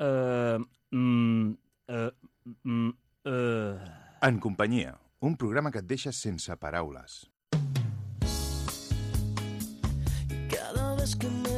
Uh, mm, uh, mm, uh... En companyia, un programa que et deixa sense paraules. Cada vez que me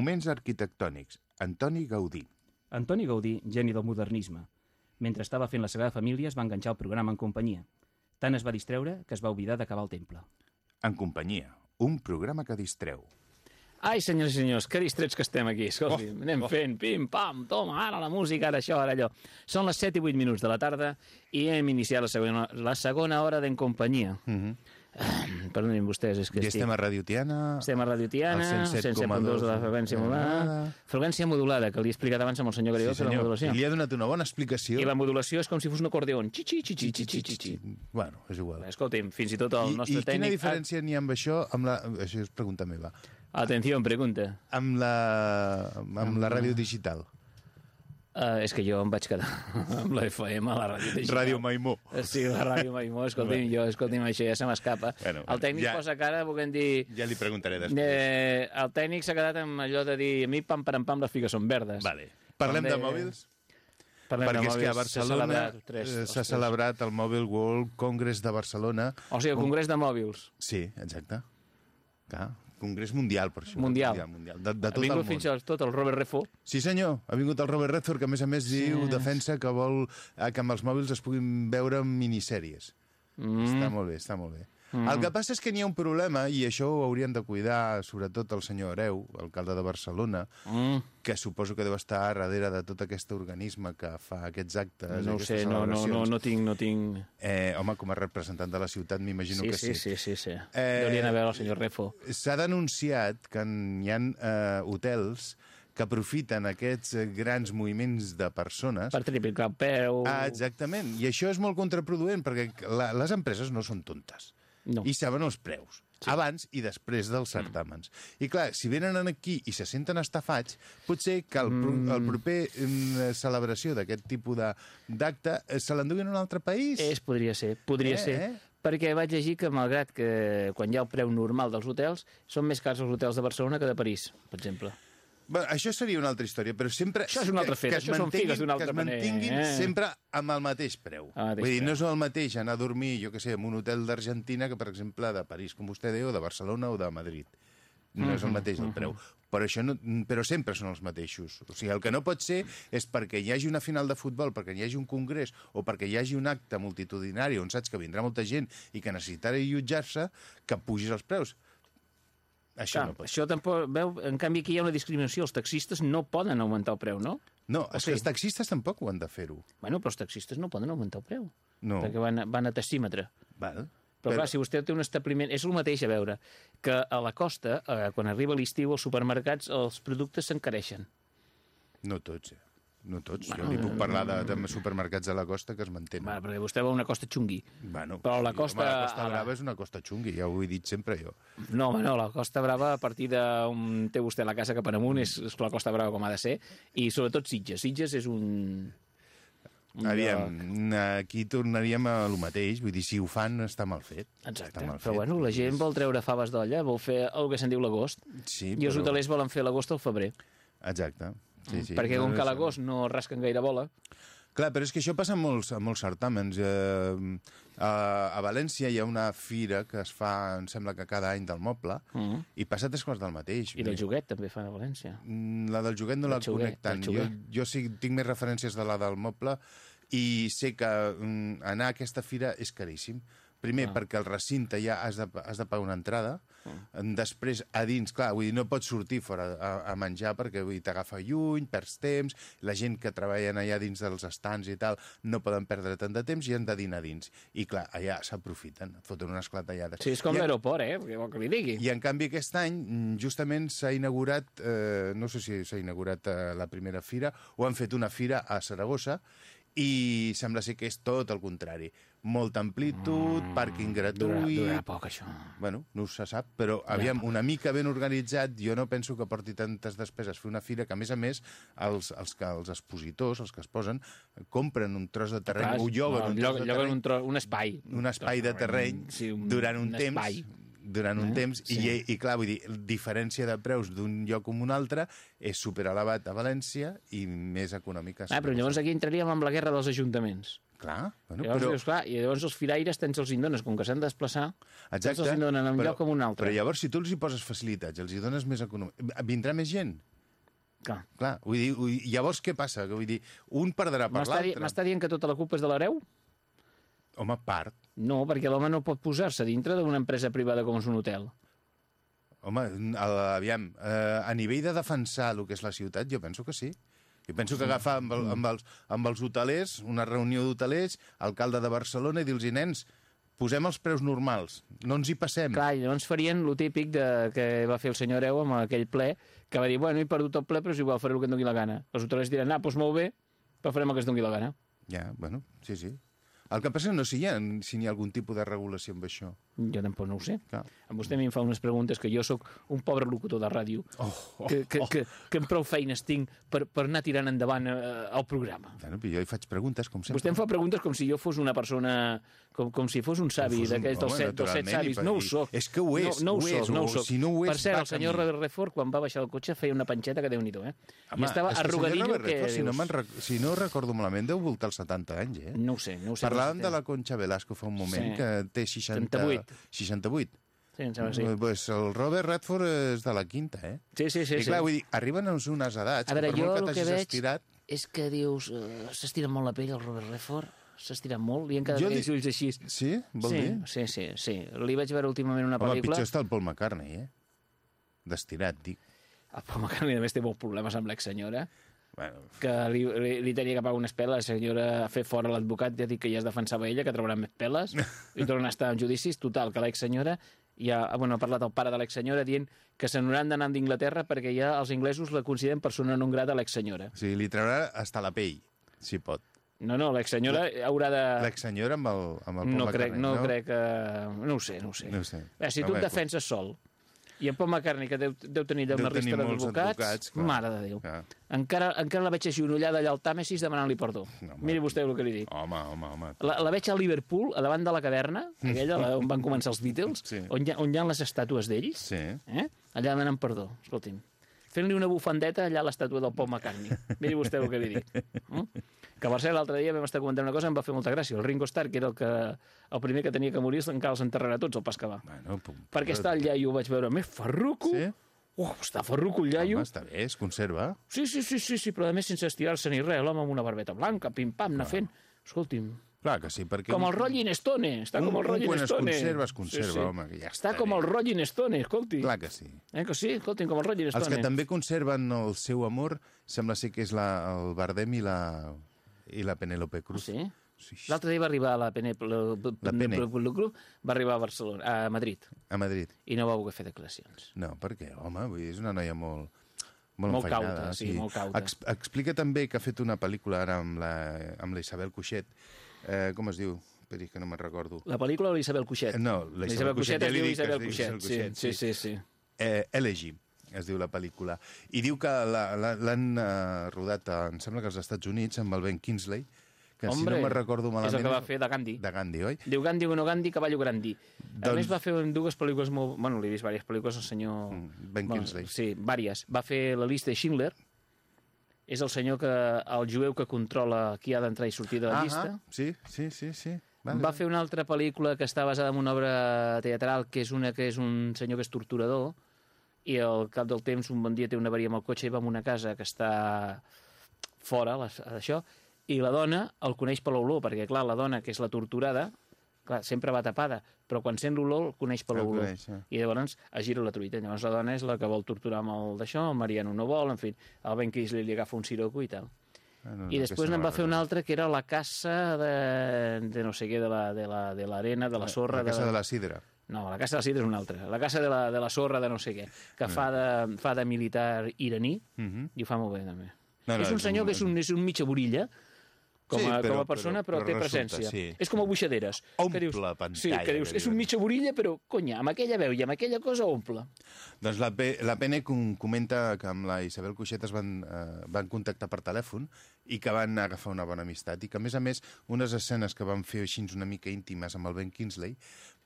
Moments arquitectònics. Antoni Gaudí. Antoni Gaudí, geni del modernisme. Mentre estava fent la Sagrada Família es va enganxar el programa en companyia. Tant es va distreure que es va oblidar d'acabar el temple. En companyia, un programa que distreu. Ai, senyors i senyors, que distrets que estem aquí, Escolta, Oh, anem oh. fent pim-pam, toma, ara la música, ara això, ara allò. Són les 7 i 8 minuts de la tarda i hem iniciat la segona, la segona hora d'en companyia. Mm -hmm. Perdonin vostès, és que I estic... estem a Radio Tiana... Estem a Radio Tiana, al 107.2 de la freqüència modulada. Freqüència modulada, que li he explicat abans amb el senyor Garigó, Sí, sí, la senyor. modulació. I li ha donat una bona explicació. I la modulació és com si fos un acordeon. Xi-xi, xi-xi, xi-xi, xi-xi. Bueno, és igual. Escolti'm, fins i tot el I, nostre I quina tècnic... diferència n'hi ha amb això? Amb la... Això és pregunta meva. Atenció, pregunta. Amb la, amb la ràdio digital. Uh, és que jo em vaig quedar amb la FM a la ràdio digital. Ràdio Maimó. Sí, la ràdio Maimó, escolti'm, jo, escolti'm, això ja se m'escapa. Bueno, el tècnic ja- posa cara, volent dir... Ja li preguntaré després. Eh, el tècnic s'ha quedat amb allò de dir a mi pam per pam les figues són verdes. Vale. Parlem de deia- mòbils? Parlem Perquè de és que a mòbils, s'ha Barcelona eh, s'ha celebrat el Mobile World Congress de Barcelona. O sigui, el Congrés de Mòbils. Sí, exacte. Clar, congrés mundial, per això. Mundial. Mundial, mundial. De, de Ha tot el vingut món. fins al tot el Robert Refo. Sí, senyor. Ha vingut el Robert Redford, que a més a més diu, defensa que vol eh, que amb els mòbils es puguin veure minissèries. Mm. Està molt bé, està molt bé. Mm. El que passa és que n'hi ha un problema, i això ho haurien de cuidar, sobretot el senyor Areu, alcalde de Barcelona, Mm. que suposo que deu estar darrere de tot aquest organisme que fa aquests actes, No sé, no, no, no, no tinc... No tinc... Eh, home, com a representant de la ciutat, m'imagino Sí, que sí, sí, sí, sí. Eh, Deurien haver el senyor Refo. S'ha denunciat que hi ha eh, hotels que aprofiten aquests eh, grans moviments de persones Per triplicar el peu... Ah, exactament. I això és molt contraproduent, perquè la, les empreses no són tontes. No. I saben els preus. Sí. Abans i després dels certàmens. I clar, si venen aquí i se senten estafats, potser que el, mm. el proper mm, celebració d'aquest tipus d'acte eh, se l'enduguin a un altre país. És, podria ser, podria Eh, ser. eh? Perquè vaig llegir que, malgrat que quan hi ha el preu normal dels hotels, són més cars els hotels de Barcelona que de París, per exemple. Bueno, això seria una altra història, però sempre... Això és un altre fet, que això són figues d'una altra Que es manera, mantinguin eh? sempre amb el mateix preu. Al mateix Vull dir, preu. no és el mateix anar a dormir, jo que sé, en un hotel d'Argentina que, per exemple, de París, com vostè diu, o de Barcelona o de Madrid. No és el mateix el preu. Però, això no, però sempre són els mateixos. O sigui, el que no pot ser és perquè hi hagi una final de futbol, perquè hi hagi un congrés o perquè hi hagi un acte multitudinari on saps que vindrà molta gent i que necessitarà allotjar-se, que pugis els preus. Això Clar, no pot això tampoc... Veu, en canvi, aquí hi ha una discriminació. Els taxistes no poden augmentar el preu, no? No, és sí. els taxistes tampoc ho han de fer-ho. Bueno, però els taxistes no poden augmentar el preu. No. Perquè van, van a taxímetre. Val. Però, clar, si vostè té un establiment... És el mateix, a veure, que a la costa, eh, quan arriba l'estiu, als supermercats, els productes s'encareixen. No tots, eh? No tots. Jo li puc parlar de, de supermercats de la costa que es mantenen. Va, perquè vostè va a una costa xungui. Bueno, Però la costa- Home, la Costa ara- Brava és una costa xungui, ja ho he dit sempre jo. No, home, no, la Costa Brava, a partir d'on té vostè la casa cap amunt, és, és la Costa Brava com ha de ser, i sobretot Sitges. Sitges és un... Aviam, aquí tornaríem a lo mateix, vull dir, si ho fan està mal fet. Exacte, Està mal però fet. bueno, la gent vol treure faves d'olla, vol fer el que se'n diu l'agost, Sí, i els però- hotelers volen fer l'agost al febrer, Exacte. Sí, sí. perquè com que l'agost no rasquen gaire bola, Clar, però és que això passa en molts, en molts certàmens. Eh, a, a València hi ha una fira que es fa, em sembla que cada any del moble, Mhm. i passa tres quarts del mateix. i del joguet també fan a València. Mm, La del joguet no Del la joguet, conec tant. Jo, jo sí, tinc més referències de la del moble i sé que mm, anar a aquesta fira és caríssim. Primer, Ah. perquè al recinte ja has de, has de pagar una entrada. Ah. Després, a dins, clar, vull dir, no pots sortir fora a, a menjar perquè t'agafa lluny, perds temps, la gent que treballen allà dins dels estants i tal no poden perdre tant de temps i han de dinar dins. I clar, allà s'aprofiten, et foten unes clatellades. Sí, és com l'aeroport, eh? Què vol que li digui? i en canvi aquest any mm, justament s'ha inaugurat, eh, no sé si s'ha inaugurat eh, la primera fira, o han fet una fira a Saragossa, i sembla ser que és tot el contrari. Molta amplitud, mm, pàrquing Durarà, gratuït... durarà poc, això. Bueno, no se sap, però aviam, una mica ben organitzat, jo no penso que porti tantes despeses fer una fira que, a més a més, els, els, que, els expositors, els que es posen, compren un tros de terreny, Clar, ho lloguen no, un tros lloguen, de terreny, un, tro, un espai. un espai de terreny Sí, un, durant un, un temps espai. durant un Eh? temps Sí. i, i clar, vull dir, la diferència de preus d'un lloc com un altre és superelevat a València i més econòmica. a Ah, però llavors aquí entraríem amb la guerra dels ajuntaments. Clar, bueno, Llavors, però, dius, clar, I llavors els firaires tens els indones, com que s'han de desplaçar, exacte, tots els indonen en un però, lloc com un altre. Però llavors, si tu els hi poses facilitats, els hi dones més econòmic, vindrà més gent. Clar. Clar, vull dir, vull llavors què passa? Vull dir, un perdrà per l'altre. m'està dient que tota la culpa és de l'hereu? Home, part. No, perquè l'home no pot posar-se dintre d'una empresa privada com és un hotel. Home, aviam, eh, a nivell de defensar el que és la ciutat, jo penso que sí. Jo penso que agafar amb, el, amb, els, amb els hotelers, una reunió d'hotelers, alcalde de Barcelona, i dir-los, nens, posem els preus normals, no ens hi passem. Clar, i llavors farien lo típic de, que va fer el senyor Areu amb aquell ple, que va dir, bueno, he perdut el ple, però és igual, faré el que em doni la gana. Els hotelers diran, ah, doncs molt bé, però farem el que es doni la gana. Ja, bueno, sí, sí. El que passa no sé si hi ha, si hi ha algun tipus de regulació amb això. Jo tampoc no ho sé. Clar. A vostè em fa unes preguntes que jo sóc un pobre locutor de ràdio, Oh, oh, que, que, que, que amb prou feines tinc per, per anar tirant endavant eh, el programa. Bueno, jo hi faig preguntes, com sempre. Vostè em fa preguntes com si jo fos una persona... Com, com si fos un savi d'aquells dels home, set, dels set savis. No ho soc. és que ho és, no, no ho, ho és, no ho o soc. si no ho és, per cert, el senyor. Robert Redford, quan va baixar del cotxe, feia una panxeta que déu nhi eh? I estava el arrugadillo que... Redford, si, no rec- si no recordo malament, deu voltar els 70 anys, eh? no ho sé, no ho sé. Parlàvem no de sé. la Concha Velasco fa un moment, Sí. que té 60... 78. 68. Sí, em sembla que sí. Eh, Pues el Robert Redford és de la quinta, eh? Sí, sí, sí. I sí. clar, vull dir, arriben a unes edats A veure, que jo molt el que que veig estirat... és que dius, uh, s'estira molt la pell el Robert Redford, s'estira molt, li han quedat aquells dic- ulls així. Sí? Vol sí, dir? sí, sí, sí. Li vaig veure últimament una Home, pel·lícula... pitjor està el Paul McCartney, eh? D'estirat, dic. El Paul McCartney a més té molts problemes amb l'exsenyora, Bueno, que li, li, li tenia que pagar unes peles, la senyora ha fet fora l'advocat i ha dit que ja es defensava ella, que trauran més peles, i tornen a estar en judicis. Total, que l'exsenyora ja bueno, ha parlat el pare de l'exsenyora dient que se n'hauran d'anar d'Inglaterra perquè ja els inglesos la consideren persona non grata a l'exsenyora. sigui, li traurà hasta la pell, si pot. No, no, l'exsenyora haurà de... L'exsenyora amb el, amb el No crec, McCartney, no, no? crec que... No ho sé, no ho sé. No ho sé. Eh, si A tu et defenses sol, i en Paul McCartney, que deu, deu tenir Deu una molts d'advocats, advocats, clar. mare de Déu. Clar. Encara, encara la veig agenollada allà al Tàmesis demanant-li perdó. No, home. Miri vostè el que li dic. Home, home, home. La, la veig a Liverpool, a davant de la caverna, aquella la- on van començar els Beatles, Sí. on, hi ha, on hi ha les estàtues d'ells, Sí. eh? allà demanant perdó, escolti'm. Fent-li una bufandeta allà a l'estàtua del Paul McCartney. Miri vostè el que li dic. Mm? Que per cert, l'altre dia vam estar comentant una cosa i em va fer molta gràcia. El Ringo Starr, que era el, que, el primer que tenia que morir, encara els enterrarà tots al pas que va. Bueno, pum, Perquè està el iaio, ho vaig veure, més ferruco. Sí? Oh, està ferruco el iaio. Home, està bé, es conserva. Sí, sí, sí, sí, sí, però a més sense estirar-se ni res, l'home amb una barbeta blanca, pim-pam, anar fent... Escolti'm, Clar que sí, perquè... com el Rolling Stone, està un, com el un Rolling quan es Stone. conserva, es conserva, home, que ja Està està com el Rolling Stone, escolti. Clar que sí. Eh que sí? Escolti'm, com el Rolling Els Stone. que també conserven el seu amor sembla ser que és la, el Bardem i la, i la Penélope Cruz. Sí? Sí, L'altre dia va arribar a la. La, La Pene. va arribar a Barcelona, a Madrid, A Madrid. i no va voler fer declaracions. No, per què? Home, vull dir, és una noia molt... Molt, Molt enfeinada, cauta, sí, molt cauta. Ex explica també que ha fet una pel·lícula ara amb la, amb la Isabel Cuixet. Eh, com es diu? Esperi, que no me'n recordo. La pel·lícula de l'Isabel Cuixet. Eh, no, la Isabel Isabel Cuixet Cuixet, ja li dic Isabel Cuixet. Isabel Sí, Cuixet, sí, sí, sí. Eh, Elegy, es diu la pel·lícula. I diu que la- la- l'han eh, rodat, a, em sembla que als Estats Units, amb el Ben Kingsley, que Hombre, si no me'n recordo malament... és el que va fer de Gandhi. De Gandhi, oi? Diu Gandhi o no Gandhi, cavallo grandi. A Doncs- més va fer dues pel·lícules molt... Bueno, l'he vist diverses pel·lícules, el senyor... Mm, Ben Bueno, Kingsley. Sí, vàries. Va fer la llista de Schindler, és el senyor que, el jueu que controla qui ha d'entrar i sortir de la llista. Sí, sí, sí, sí. Va fer una altra pel·lícula que està basada en una obra teatral, que és una que és un senyor que és torturador, i al cap del temps, un bon dia té una avaria amb el cotxe i va a una casa que està fora, d'això, i la dona el coneix per l'olor, perquè, clar, la dona, que és la torturada, clar, sempre va tapada, però quan sent l'olor el coneix per l'olor. eh. I llavors es gira la truita. Llavors la dona és la que vol torturar amb el d'això, el Mariano no vol, en fi, el Ben Kingsley li agafa un siroco i tal. Ah, no, I no, després aquesta n'en va fer una altra que era la casa de, de no sé què, de la, de la, de l'arena, de la sorra... La casa de de la Sidra. No, la casa de la Sidra és una altra. La casa de la, de la sorra de no sé què, que fa de, fa de militar iraní, Mhm. i ho fa molt bé, també. No, no, és un senyor que és un, és un mitja borilla, com a, Sí, però- com a persona, però, però- té però resulta, presència. sí. És com a buixaderes. Omple que dius, pantalla, Sí, que dius, és un mitja borilla, però, conya, amb aquella veu i amb aquella cosa omple. Doncs la, P la PN com- comenta que amb la Isabel Cuixet es van, eh, van contactar per telèfon i que van agafar una bona amistat i que, a més a més, unes escenes que van fer així una mica íntimes amb el Ben Kingsley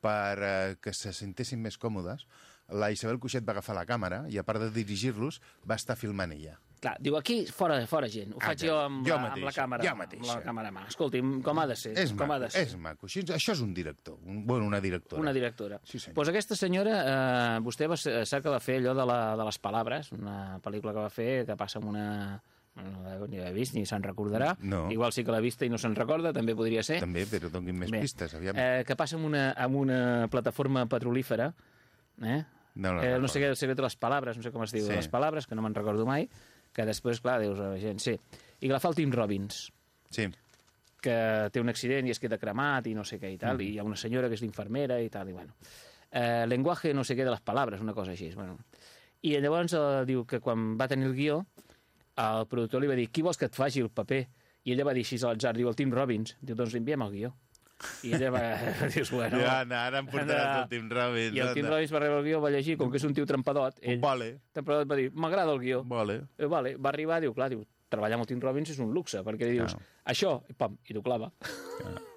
per eh, que se sentessin més còmodes, la Isabel Cuixet va agafar la càmera i, a part de dirigir-los, va estar filmant ella. Clar, diu, aquí, fora, fora gent. Ho faig jo amb, Jo la, amb la mateixa, càmera. jo Amb mateixa. la càmera mà. Escolti'm, com ha de ser? És com maco, ha de ser? és maco. Això, això és un director, un, bueno, una directora. Una directora. Sí, senyor. pues aquesta senyora, eh, vostè va, sap que va fer allò de, la, de les palabres, una pel·lícula que va fer que passa amb una... No ni l'he vist, ni se'n recordarà. No. Igual sí que l'ha vista i no se'n recorda, també podria ser. També, però donguin més Bé, pistes, aviam. Eh, que passa amb una, amb una plataforma petrolífera, eh? No la eh, no sé què, el secret de les palabres, no sé com es diu, Sí. les palabres, que no me'n recordo mai, que després, clar, dius a la gent, sí. I que la fa el Tim Robbins. Sí. que té un accident i es queda cremat i no sé què i tal, mm. i hi ha una senyora que és l'infermera i tal, i bueno. Eh, lenguaje no sé què de les paraules, una cosa així. Bueno. I llavors eh, diu que quan va tenir el guió, el productor li va dir, qui vols que et faci el paper? I ella va dir així a l'atzar, diu el Tim Robbins. Diu, doncs li enviem el guió. I ella va... dius, bueno... Ja, ara, ara em portaràs Anda. el Tim Robbins. I el Tim. Robbins va rebre el guió, va llegir, com que és un tio trampadot, ell, Vale, trampadot va dir, m'agrada el guió. vale. Eh, vale, va arribar, diu, clar, diu, treballar amb el Tim Robbins és un luxe, perquè li dius, Clar. això, i pam, i t'ho clava.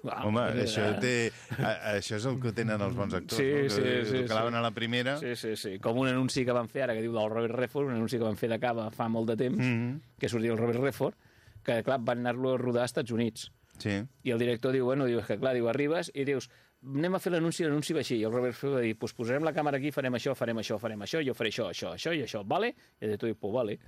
Ah, Home, eh, això, té, a, això és el que tenen els bons actors, Sí, no? sí, que, sí, que claven sí. a la primera. Sí, sí, sí. Com un anunci que van fer ara, que diu del Robert Redford, un anunci que van fer de cava fa molt de temps, mm Mhm. que sortia el Robert Redford, que, clar, van anar-lo a rodar als Estats Units. Sí. I el director diu, bueno, diu, que clar, diu, arribes i dius, anem a fer l'anunci, l'anunci va així. I el Robert Redford va dir, pues posarem la càmera aquí, farem això, farem això, farem això, jo faré això, això, això i això, vale? I el director diu, pues vale.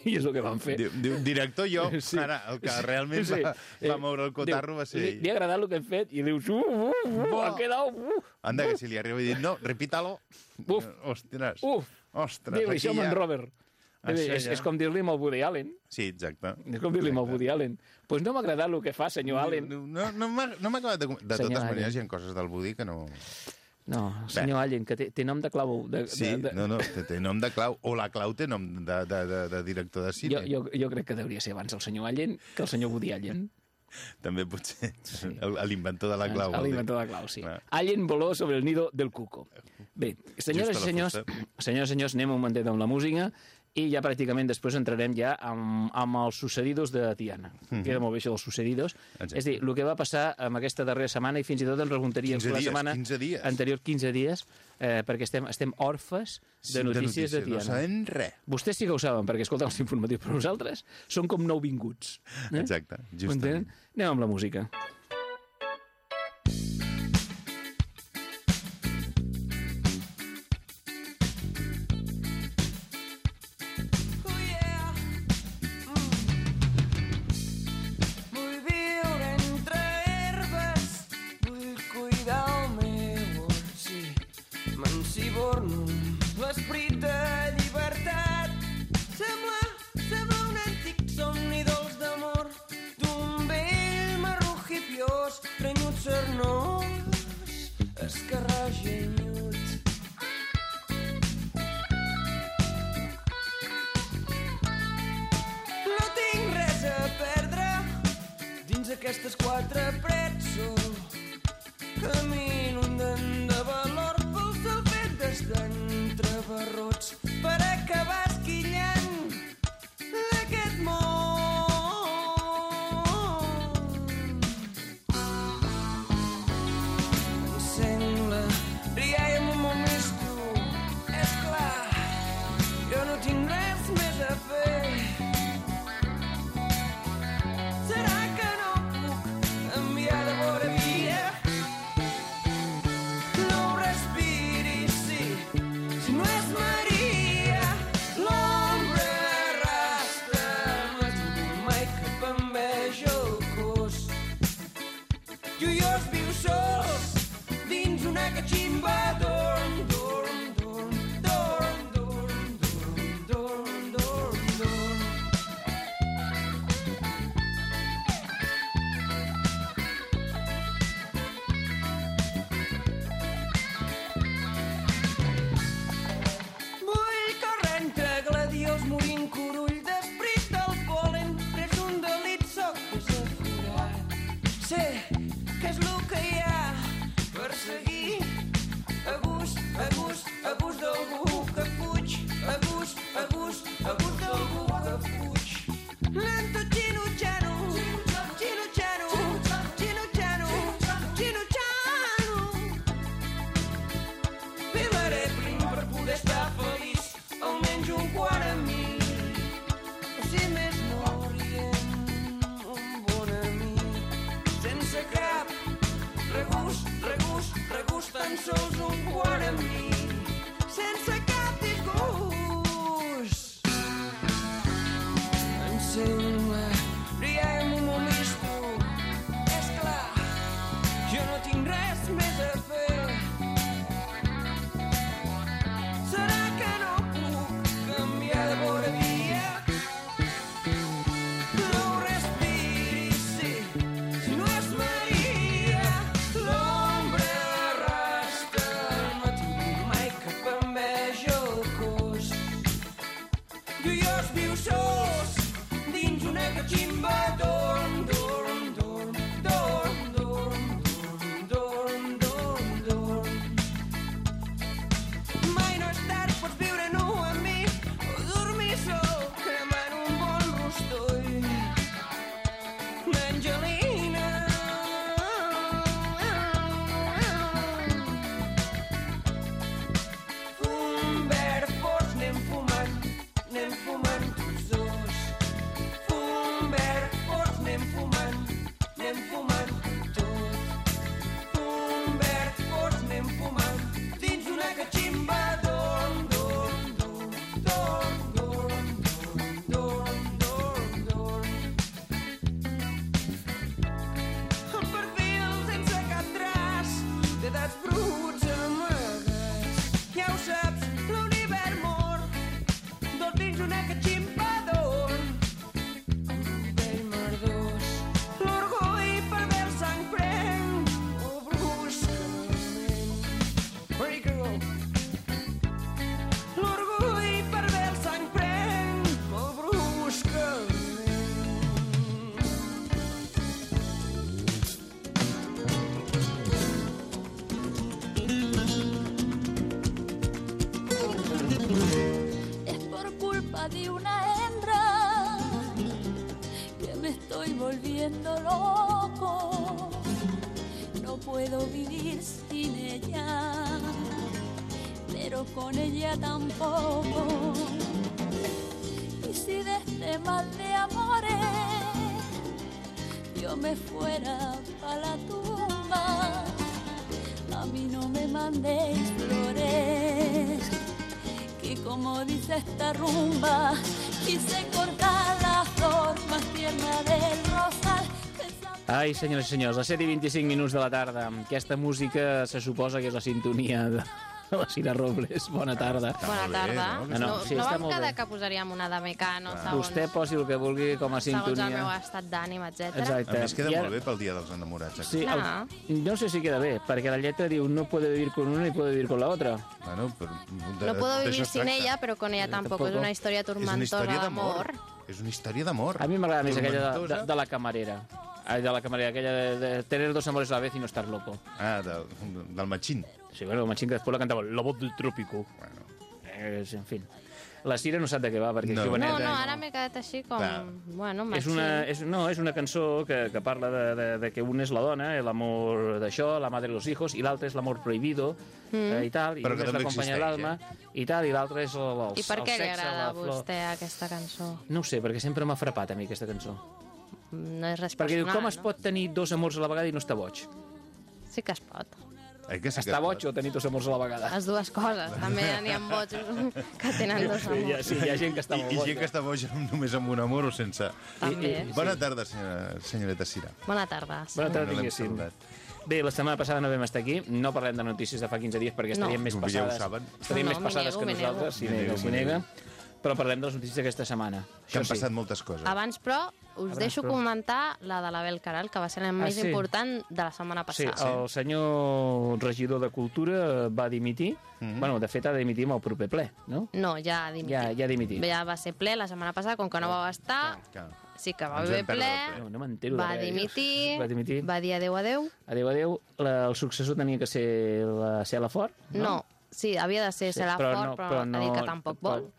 I és el que van fer. Diu, diu, director jo, Sí. ara, el que realment sí. va, va moure el cotarro diu, va ser Li, ell. li ha agradat el que hem fet i dius, uh, uh, uh, Buah. ha quedat, uh, Anda, que si li arriba i dit, no, repítalo. Uf. Ostres. uf, Ostres, diu, això ja- en Robert. Això és, ja. és com dir-li amb el Woody Allen. Sí, exacte. És com dir-li amb el Woody Allen. Doncs pues no m'ha agradat el que fa, senyor Allen. No, no, no m'ha no acabat de... De Senyor totes Allen. maneres, hi ha coses del Woody que no... No, senyor Allen, que té, té nom de clau. De, Sí, de, de... no, no, té, té nom de clau, o la clau té nom de, de, de, de director de cine. Jo, jo, jo crec que hauria ser abans el senyor Allen que el senyor Woody Allen. També potser el- l'inventor de la clau. vol dir. L'inventor de la clau, sí. Clar. Allen voló sobre el nido del cuco. Bé, senyores i senyors, senyores i senyors, anem un momentet amb la música i ja pràcticament després entrarem ja amb, amb els sucedidos de Tiana. Queda molt bé això dels sucedidos. Exacte. És dir, el que va passar amb aquesta darrera setmana i fins i tot ens preguntaries 15 la dies, setmana 15 dies. anterior 15 dies eh, perquè estem, estem orfes de Sí, notícies de, No Tiana. sabem res. Vostès sí que ho saben, perquè escolten els informatius, però nosaltres som com nouvinguts. Eh? Exacte, justament. entenen? Anem amb la música. Oh es por culpa de una hembra que me estoy volviendo loco. No puedo vivir sin ella, pero con ella tampoco. Y si de este mal de amores yo me fuera a la tumba, a mí no me mandéis flores como dice esta rumba, quise cortar la flor más tierna del rosal. Ai, senyores i senyors, a 7 i 25 minuts de la tarda. Aquesta música se suposa que és la sintonia de la Cira Robles. Bona tarda. Bona molt bé, tarda. no? No, no, no, sí, no vam quedar bé. que posaríem una de Mecano segons, Vostè posi el que vulgui com a segons el meu sintonia. estat d'ànim, etc. Exacte. A més, queda I ara- molt bé pel dia dels enamorats. Sí, aquest. el, no sé si queda bé, perquè la lletra diu no puede vivir con una ni puede vivir con la otra. Bueno, però, de, No puedo vivir sin tracta. ella, però con ella tampoco. És tampoco. una història És una tormentosa història d'amor. d'amor. És una història d'amor. A mi m'agrada més aquella de, de, de la camarera. Ai, de la camarera, aquella de, de tener dos amores a la vez y no estar loco. Ah, de, del matxín. Sí, bueno, Machín que després la cantava La voz del trópico. Bueno, Eh, en fi. La Cira no sap de què va, perquè No. és joveneta. No, no, i ara m'he quedat així com... Clar. Bueno, És una, és, no, és una cançó que, que parla de, de, de que un és la dona, eh, l'amor d'això, la madre de los hijos, i l'altre és l'amor prohibido, Mm. eh, i tal, i Però un que és la també companya existeix, d'alma, i tal, i l'altre és el, el, I per el què li agrada a vostè aquesta cançó? No ho sé, perquè sempre m'ha frapat a mi aquesta cançó. No és res Perquè diu, com es no? pot tenir dos amors a la vegada i no estar boig? Sí que es pot. Eh, que sí que Estar es boig o tenir dos amors a la vegada? Les dues coses. També n'hi ha bots que tenen dos Sí, hi ha, amors. sí, hi ha gent que està I, molt I gent que està boja només amb un amor o sense. També. Bona tarda, senyora, senyoreta Cira. Bona tarda. sí. Bona tarda, No diguéssim. Bé, la setmana passada no vam estar aquí, no parlem de notícies de fa 15 dies perquè estaríem No. més Ja ho passades, saben. estaríem No, més m'hi passades nego, que nosaltres, nega, nego, s'hi m'hi nega. Però parlem de les notícies d'aquesta setmana. Que han Això sí. passat moltes coses. Abans, però, us Abans, deixo però. comentar la de l'Abel Caral, que va ser la més sí. important de la setmana Sí, passada. el senyor regidor de Cultura va dimitir. Mhm. Bueno, de fet, ha de dimitir amb el proper ple, no? No, ja ha dimitit. Ja, ja ha dimitit. Ja va ser ple la setmana passada, com que no va estar, Clar. sí que va haver ple. No, no va res. dimitir, Va dimitir. va dir adeu, adeu. Adéu, adéu. La, el successor tenia que ser la Cela Fort, no? No, sí, havia de ser Sí, Cela Fort, però, ha dit que tampoc vol.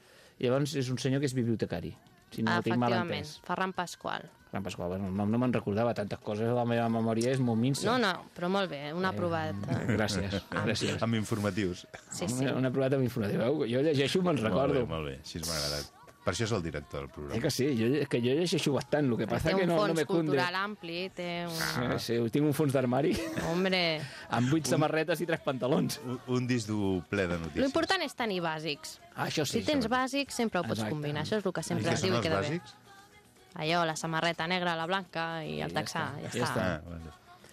Llavors és un senyor que és bibliotecari, si no ho tinc mal Efectivament, entès. Ferran Pasqual. Gran Pasqual, bueno, el nom no me'n recordava tantes coses, la meva memòria és molt minsa. No, no, però molt bé, un aprovat. Gràcies, gràcies. Amb informatius. Sí, sí. Una, una provada amb informatiu. Veu? Jo llegeixo i me'n recordo. Molt bé, molt bé. Així m'ha agradat. Per això és el director del programa. que sí, jo, és que jo llegeixo bastant, el que passa Té que un no, no fons me cunde. cultural ampli, té un... Sí, sí, tinc un fons d'armari Hombre, amb vuit samarretes i tres pantalons. Un, un disc dur ple de notícies. l'important és tenir bàsics. Ah, això sí. Si tens això. bàsics, sempre ho pots Exacte. combinar. Això és el que sempre es diu i queda bé. bàsics? Allò, la samarreta negra, la blanca i el Ja texà. està, Ja ja està. Ah, bueno.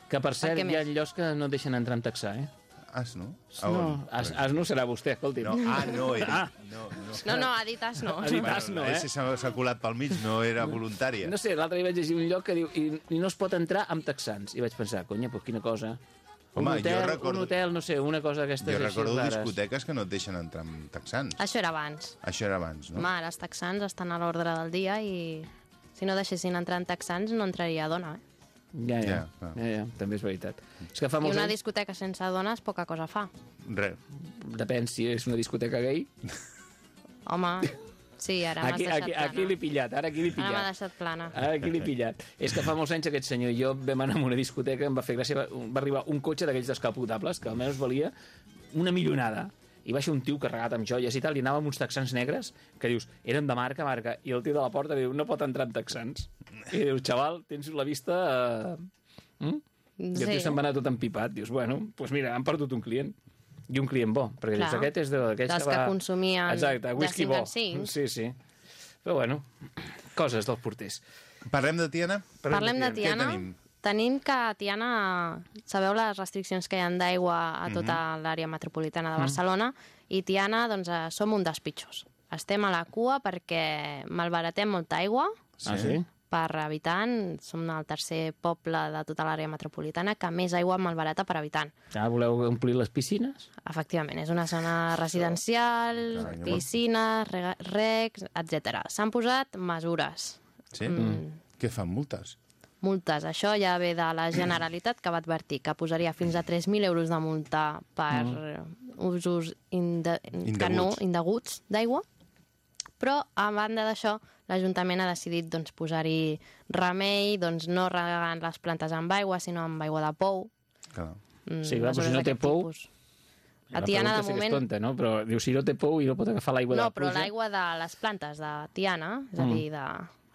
Que, per cert, què hi ha llocs que no deixen entrar amb taxar, eh? As, no? A no, on? as, as no serà vostè, escolti. No, ah, no, dit. Ah. No, no. No, no, ha dit as no. Ha dit as no, La eh? S'ha colat pel mig, no era voluntària. No sé, l'altre dia vaig llegir un lloc que diu i, i no es pot entrar amb texans. I vaig pensar, conya, pues quina cosa. Home, un jo hotel, recordo- un hotel, no sé, una cosa d'aquestes Jo així recordo rares. discoteques que no et deixen entrar amb texans. Això era abans. Això era abans, no? Home, ara els texans estan a l'ordre del dia i Si no deixessin entrar en texans, no entraria dona, eh? Ja, ja, Ja, ja, ja, ja, també és veritat. És que fa I una anys... discoteca sense dones poca cosa fa. Res. Depèn si és una discoteca gay. Home, sí, ara m'has Aquí, deixat aquí, plana. aquí l'he pillat, ara aquí l'he Ara m'ha pillat. deixat plana. Ara aquí l'he pillat. És que fa molts anys aquest senyor i jo vam anar a una discoteca, em va fer gràcia, va, va arribar un cotxe d'aquells descapotables, que almenys valia una millonada. I va ser un tio carregat amb joies i tal, i anava amb uns texans negres, que dius, eren de marca, marca, i el tio de la porta diu, no pot entrar amb texans. I dius, xaval, tens la vista... Eh... Mm? I el tio Sí. se'n va anar tot empipat. Dius, bueno, doncs pues mira, han perdut un client. I un client bo, perquè Clar. dius, aquest és de- d'aquells Dels que que va... consumien Exacte, de whisky bo. Sí, sí. Però bueno, coses dels porters. Parlem de Tiana? Parlem de Què Tiana. Tenim? Que Tiana, sabeu les restriccions que hi ha d'aigua a tota Mhm. l'àrea metropolitana de Barcelona, i Tiana, doncs, eh, som un dels pitjors. Estem a la cua perquè malbaratem molta aigua Ah, sí? per habitant. Som el tercer poble de tota l'àrea metropolitana que més aigua malbarata per habitant. Ah, voleu omplir les piscines? Efectivament, és una zona residencial, Carai, piscines, recs, etc. S'han posat mesures, Sí? Mm. Mm. Què fan, multes? Multes. Això ja ve de la Generalitat que va advertir que posaria fins a 3.000 euros de multa per mm. usos inde... que no, Indeguts. indeguts d'aigua. Però, a banda d'això, l'Ajuntament ha decidit doncs, posar-hi remei, doncs, no regant les plantes amb aigua, sinó amb aigua de pou. Clar. Mm, Sí, però si no té pou, tipus. La A Tiana, de és moment... tonta, no? Però diu, si no té pou i no pot agafar l'aigua de No, la però pluja... l'aigua de les plantes de Tiana, és a Mm. dir, de,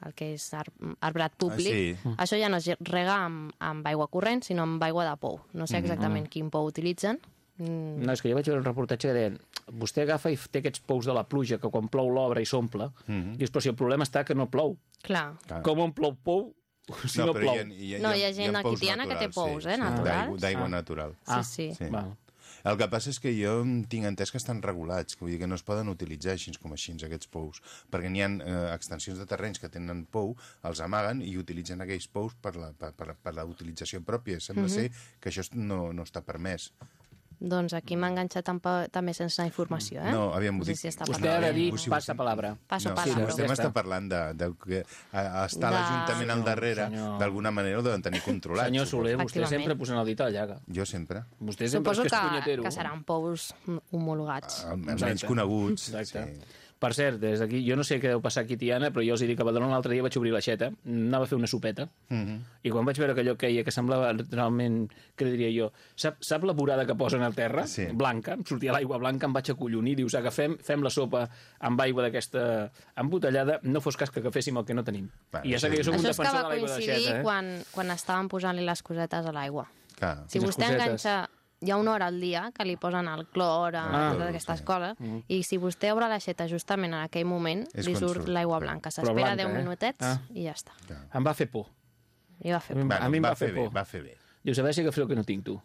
el que és ar arbrat públic, Ah, sí. això ja no es rega amb, amb aigua corrent, sinó amb aigua de pou. No sé exactament quin pou utilitzen. Mm, No, és que jo vaig veure un reportatge que deien vostè agafa i té aquests pous de la pluja que quan plou l'obre i s'omple, Mhm. dius, però si el problema està que no plou. clar. Clar. Com on plou pou si no, però plou? hi ha, hi ha, No, hi ha gent aquí Tiana que té naturals, pous, eh, sí, naturals. D'aigua d'aigua Ah. natural. Ah, Sí, sí. Sí. Val. El que passa és que jo tinc entès que estan regulats, que vull dir que no es poden utilitzar així com així, aquests pous, perquè n'hi ha eh, extensions de terrenys que tenen pou, els amaguen i utilitzen aquells pous per la, per, per, per la utilització pròpia. Sembla ser que això no, no està permès. Doncs aquí m'ha enganxat també sense informació, eh? No, aviam, no ho sé si està Vostè ha de dir, passa palabra. Passo no, palabra. Si vostè m'està està. parlant de, de que a estar De- l'Ajuntament al darrere, d'alguna manera ho deuen tenir controlat. Senyor Soler, vostè sempre posant el dit a la llaga. Jo sempre. Vostè sempre Suposo és que és que, que seran pous homologats. Almenys coneguts. Exacte. Sí. Per cert, des d'aquí, jo no sé què deu passar aquí Tiana, però jo els hi dic que a Badalona l'altre dia vaig obrir l'aixeta, anava a fer una sopeta, Mhm. i quan vaig veure que allò queia, que semblava realment, què diria jo, sap, sap la vorada que posen al terra? Sí. Blanca, em sortia l'aigua blanca, em vaig acollonir, dius, agafem, fem la sopa amb aigua d'aquesta embotellada, no fos cas que agaféssim el que no tenim. Bueno, I ja sé que jo soc un Això és que defensor va de l'aigua coincidir d'aixeta, eh? quan, quan estaven posant-li les cosetes a l'aigua. Clar. Si vostè cosetes? enganxa... Hi ha una hora al dia que li posen el clor, Ah. ah, totes aquestes sí. coses, i si vostè obre l'aixeta justament en aquell moment, És li surt l'aigua blanca. S'espera blanca, 10 eh? minutets Ah. i ja està. Em va fer por. I va fer. A mi em va fer bé, por. va fer bé. Dius, a veure si agafeu el que no tinc, tu.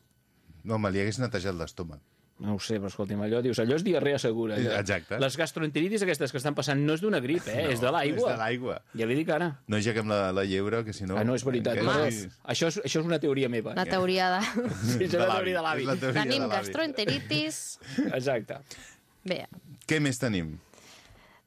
No, me li hagués netejat l'estómac. No ho sé, però escolti'm, allò, dius, allò és diarrea segura. Allò. Exacte. Les gastroenteritis aquestes que estan passant no és d'una grip, eh? No, és de l'aigua. és de l'aigua. Ja li dic ara. No aixequem la, la llebre, que si no... ah, no, és veritat. Que Però, és- això, és, això és una teoria meva. La teoria de... Sí, és la teoria de l'avi. Tenim de gastroenteritis... Exacte. Bé, Què més tenim?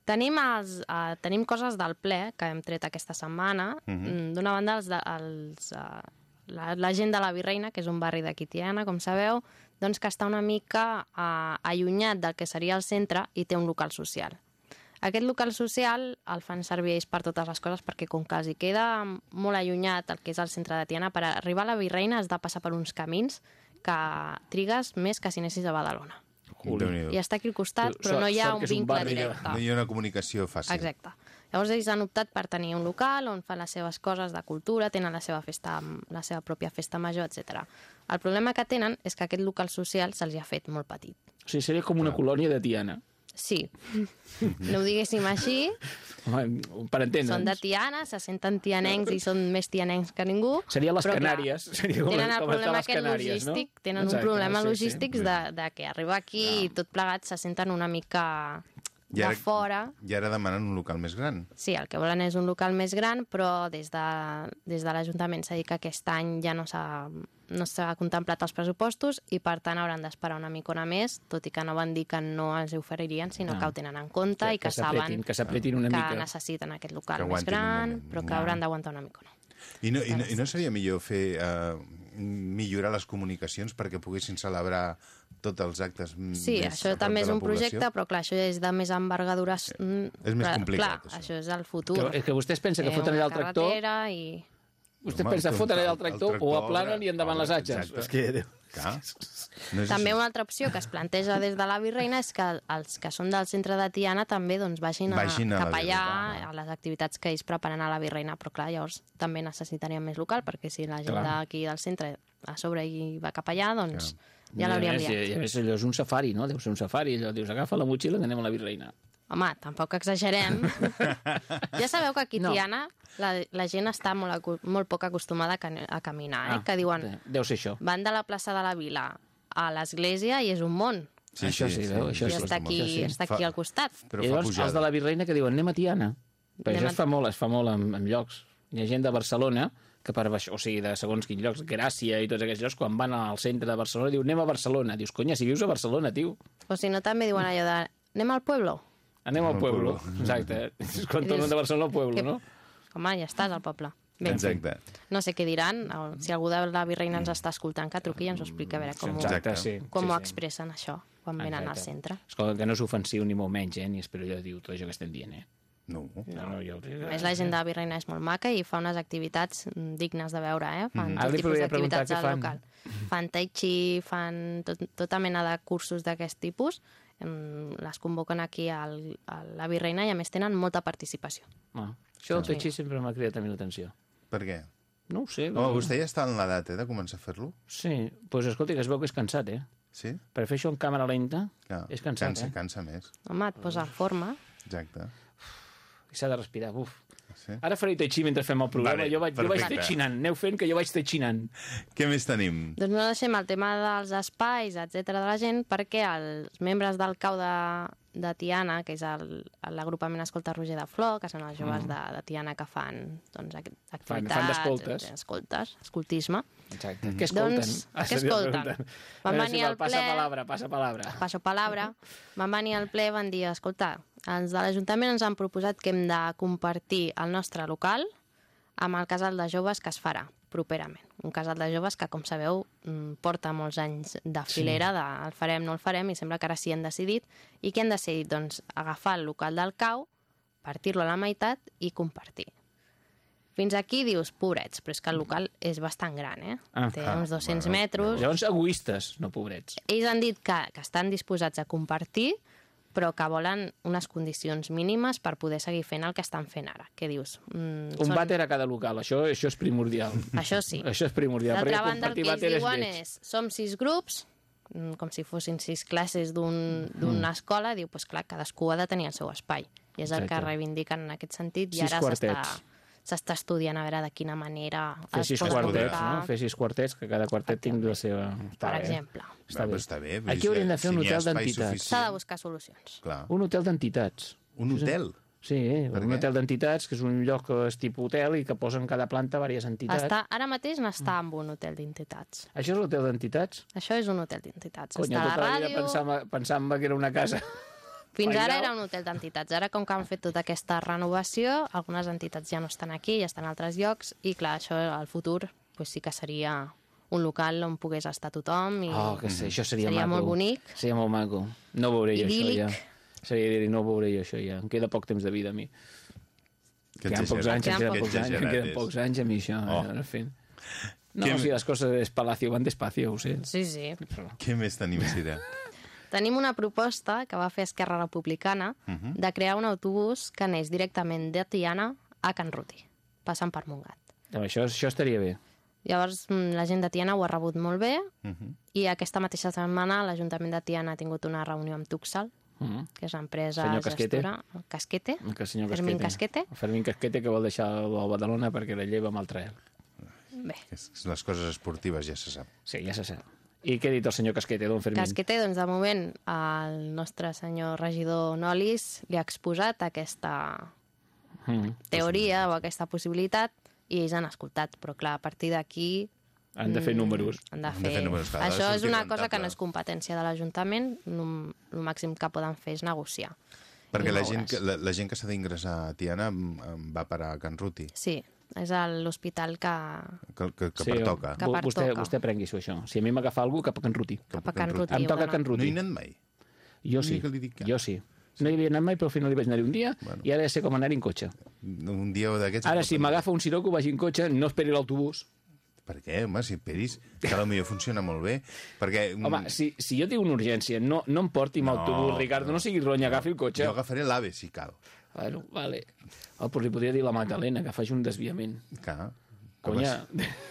Tenim, els, uh, tenim coses del ple que hem tret aquesta setmana. Uh Mhm. -huh. D'una banda, els, de, els, uh, la, la gent de la Virreina, que és un barri de Quitiana, com sabeu, doncs que està una mica uh, allunyat del que seria el centre i té un local social. Aquest local social el fan servir ells per totes les coses perquè com que els hi queda molt allunyat el que és el centre de Tiana, per arribar a la Virreina has de passar per uns camins que trigues més que si anessis a Badalona. Déu-n'hi-do. I està aquí al costat, Sort- però no hi ha un un vincle de- directe. No hi ha una comunicació fàcil. Exacte. Llavors ells han optat per tenir un local on fan les seves coses de cultura, tenen la seva festa, la seva pròpia festa major, etc. El problema que tenen és que aquest local social se'ls ha fet molt petit. O sigui, seria com una colònia de Tiana. Sí, no ho diguéssim així, Home, Per entendre'ns. són de Tiana, se senten tianencs i són més tianencs que ningú. Seria les però, clar, Canàries. Seria com, tenen el com problema aquest Canàries, logístic, no? tenen Exacte, un problema sí, sí. logístic de, de que arribar aquí i tot plegat se senten una mica I de ara- fora I ara demanen un local més gran. Sí, el que volen és un local més gran, però des de, des de l'Ajuntament s'ha dit que aquest any ja no s'ha no s'ha contemplat els pressupostos i per tant hauran d'esperar una micona més, tot i que no van dir que no els oferirien, sinó Ah. que ho tenen en compte i que, s'apretin, saben que s'apretin una que mica. necessiten aquest local Que més gran, moment. però que Ah. hauran d'aguantar una micona. I no, i, no, I no seria millor fer uh, millorar les comunicacions perquè poguessin celebrar tots els actes Sí, això també és un població? projecte, però clar, això és de més envergadura... mm, És més complicat, Clar, això. això és el futur. Que, és que vostès pensen que Eh, foten allà el tractor, I... vostè Home, pensa foten allà el el tractor, o aplanen i endavant les atxes. exacte. És que... Clar. No és També així. una altra opció que es planteja des de la Virreina és que els que són del centre de Tiana també doncs, vagin, a, Vagin a cap allà a les activitats que ells preparen a la Virreina, però clar, llavors també necessitaríem més local, perquè si la gent Clar. d'aquí del centre a sobre hi va cap allà, doncs ja I a l'hauríem més, liat. I a més, allò és un safari, no? Deu ser un safari. Allò, dius, agafa la motxilla i anem a la Virreina. Home, tampoc exagerem. ja sabeu que aquí No. Tiana la, la gent està molt, molt poc acostumada a, ca- a caminar, eh? que diuen Deu ser això. van de la plaça de la Vila a l'església i és un món. Això sí, veu? Això I sí. està aquí, Això sí. està aquí Fa- al costat. Però I fa llavors, els pujada. de la Virreina que diuen anem a Tiana. Però Anem això a- es fa molt, es fa molt en, en llocs. Hi ha gent de Barcelona que per baix, o sigui, de segons quins llocs, Gràcia i tots aquests llocs, quan van al centre de Barcelona, diu, anem a Barcelona. Dius, conya, si vius a Barcelona, tio, O si no, també diuen allò de anem al pueblo. anem al pueblo. pueblo. Exacte. És quan tornen de Barcelona al pueblo, Que- no? Home, ja estàs al poble. Bé, Exacte. no sé què diran. Si algú de la Virreina ens està escoltant, que truqui i ens ho explica a veure com, ho, Exacte, sí. com sí, ho sí. expressen això quan venen al Exacte. centre. Escolta, que no és ofensiu ni molt menys, eh? Ni espero jo dir tot això que estem dient, eh? No. No, no, jo... A més, la gent de la Virreina és molt maca i fa unes activitats mm, dignes de veure, eh? Fan Ara tot tipus d'activitats al fan. local. Fan tai chi, fan tot, tota mena de cursos d'aquest tipus. Les convoquen aquí al, a la Virreina i, a més, tenen molta participació. Ah, això del Petxí sempre m'ha cridat a mi l'atenció. Per què? No ho sé. Home, vostè ja està en l'edat, eh, de començar a fer-lo? Sí, doncs pues, escolta, que es veu que és cansat, eh? Sí? Per fer això en càmera lenta Clar. és cansat, cansa, eh? Cansa més. Home, et posa en forma. Exacte. I s'ha de respirar, buf. Sí. Ara faré tai chi mentre fem el programa. Vale, jo vaig, jo vaig tai xinant. Aneu fent que jo vaig tai xinant. Què més tenim? Doncs no deixem el tema dels espais, etc de la gent, perquè els membres del cau de, de Tiana, que és l'agrupament Escolta Roger de Flor, que són els joves de, de Tiana que fan doncs, ac- activitats... fan d'escoltes. eh, Escoltes, escoltisme. Exacte. Què escolten? Doncs, Ah, què escolten? Van venir si al Passa ple- palabra, passa palabra. Passo palabra, van venir al ple van dir, escolta, els de l'Ajuntament ens han proposat que hem de compartir el nostre local amb el casal de joves que es farà properament. Un casal de joves que, com sabeu, mm, porta molts anys de filera, de el farem, no el farem, i sembla que ara sí han decidit. I què han decidit? Doncs agafar el local del cau, partir-lo a la meitat i compartir. Fins aquí dius, pobrets, però és que el local és bastant gran, eh? Ah, Té ah, uns 200 bueno, metres. Llavors, egoistes, no pobrets. Ells han dit que, que estan disposats a compartir, però que volen unes condicions mínimes per poder seguir fent el que estan fent ara. Què dius? Mm, Un vàter a cada local, això, això és primordial. Això sí. Això és primordial, D'altra banda, el que ells és diuen lleig. és, som sis grups, mm, com si fossin sis classes d'un- d'una Mm. escola, diu, pues clar, cadascú ha de tenir el seu espai. I és el que Exacte. reivindiquen en aquest sentit, i Sis ara s'està quartets. S'està estudiant a veure de quina manera Fer es sis pot quartets, no? Fer sis quartets, que cada quartet tingui la seva... Està per bé. exemple. Està bé. està bé, Aquí hauríem de fer un si ha hotel d'entitats. S'ha de buscar solucions. Clar. Un hotel d'entitats. Un hotel? Sí, Per un què? hotel d'entitats, que és un lloc que és tipus hotel i que posen cada planta diverses entitats. Està, ara mateix n'està amb un hotel d'entitats. Això és l'hotel d'entitats? Això és un hotel d'entitats. Conya, Està a tota la la vida ràdio... pensava, pensava que era una casa. Fins ara era un hotel d'entitats. Ara, com que han fet tota aquesta renovació, algunes entitats ja no estan aquí, ja estan a altres llocs, i clar, això al futur pues, sí que seria un local on pogués estar tothom i Oh, que sé, això seria, seria maco. molt bonic. Seria molt maco. No ho veuré jo, Idíl·lic. això ja. Seria dir, no ho veuré jo, això ja. Em queda poc temps de vida a mi. Que Queden pocs anys, em Queden pocs anys, queden pocs anys a mi, això. Oh. Oh. En fi. No, o sigui, les coses es palacio van despacio, ho sé. Sí, sí. Però... Què més tenim, Sira? Tenim una proposta que va fer Esquerra Republicana Mhm. de crear un autobús que neix directament de Tiana a Can Ruti, passant per Montgat. No, això, això estaria bé. Llavors, mm, la gent de Tiana ho ha rebut molt bé Mhm. i aquesta mateixa setmana l'Ajuntament de Tiana ha tingut una reunió amb Tuxal, Mm que és l'empresa Senyor Casquete. gestora... Casquete. El senyor Fermín Casquete. Casquete. Fermín Casquete que vol deixar el Badalona perquè la lleva amb el trail. Bé, És- Les coses esportives ja se sap. Sí, ja se sap. I què ha dit el senyor Casquete, don Fermín? Casquete, doncs de moment el nostre senyor regidor Nolis li ha exposat aquesta Mm. teoria o aquesta possibilitat i ells han escoltat, però clar, a partir d'aquí Han de fer números. han de Han de fer... fer números, clar, Això és una cosa que no és competència de l'Ajuntament, el màxim que poden fer és negociar. Perquè la gent, que, la, la gent que s'ha d'ingressar a Tiana em va parar a Can Ruti, Sí, és l'hospital que... que, que, que pertoca. Que vo- vostè, pertoca. vostè aprengui-s'ho, això. Si a mi m'agafa algú, cap a Can Ruti. Cap a Can Ruti. Em toca d'anar. Can No Ruti. hi he anat mai. Jo sí, L'únic que li dic que- jo sí. No hi havia anat mai, però al final hi vaig anar un dia Bueno. i ara ja sé com anar en cotxe. Un dia d'aquests... Ara, si m'agafa un siroco, vagi en cotxe, no esperi l'autobús. Per què, home, si esperis, que potser funciona molt bé. Perquè... mm, Home, si, si jo tinc una urgència, no, no em porti amb No, autobús, Ricardo, no, sigui ronya, agafi el cotxe. Jo agafaré l'AVE, si cal. Bueno, vale. Oh, però li podria dir la Magdalena que faci un desviament. Clar. Conya,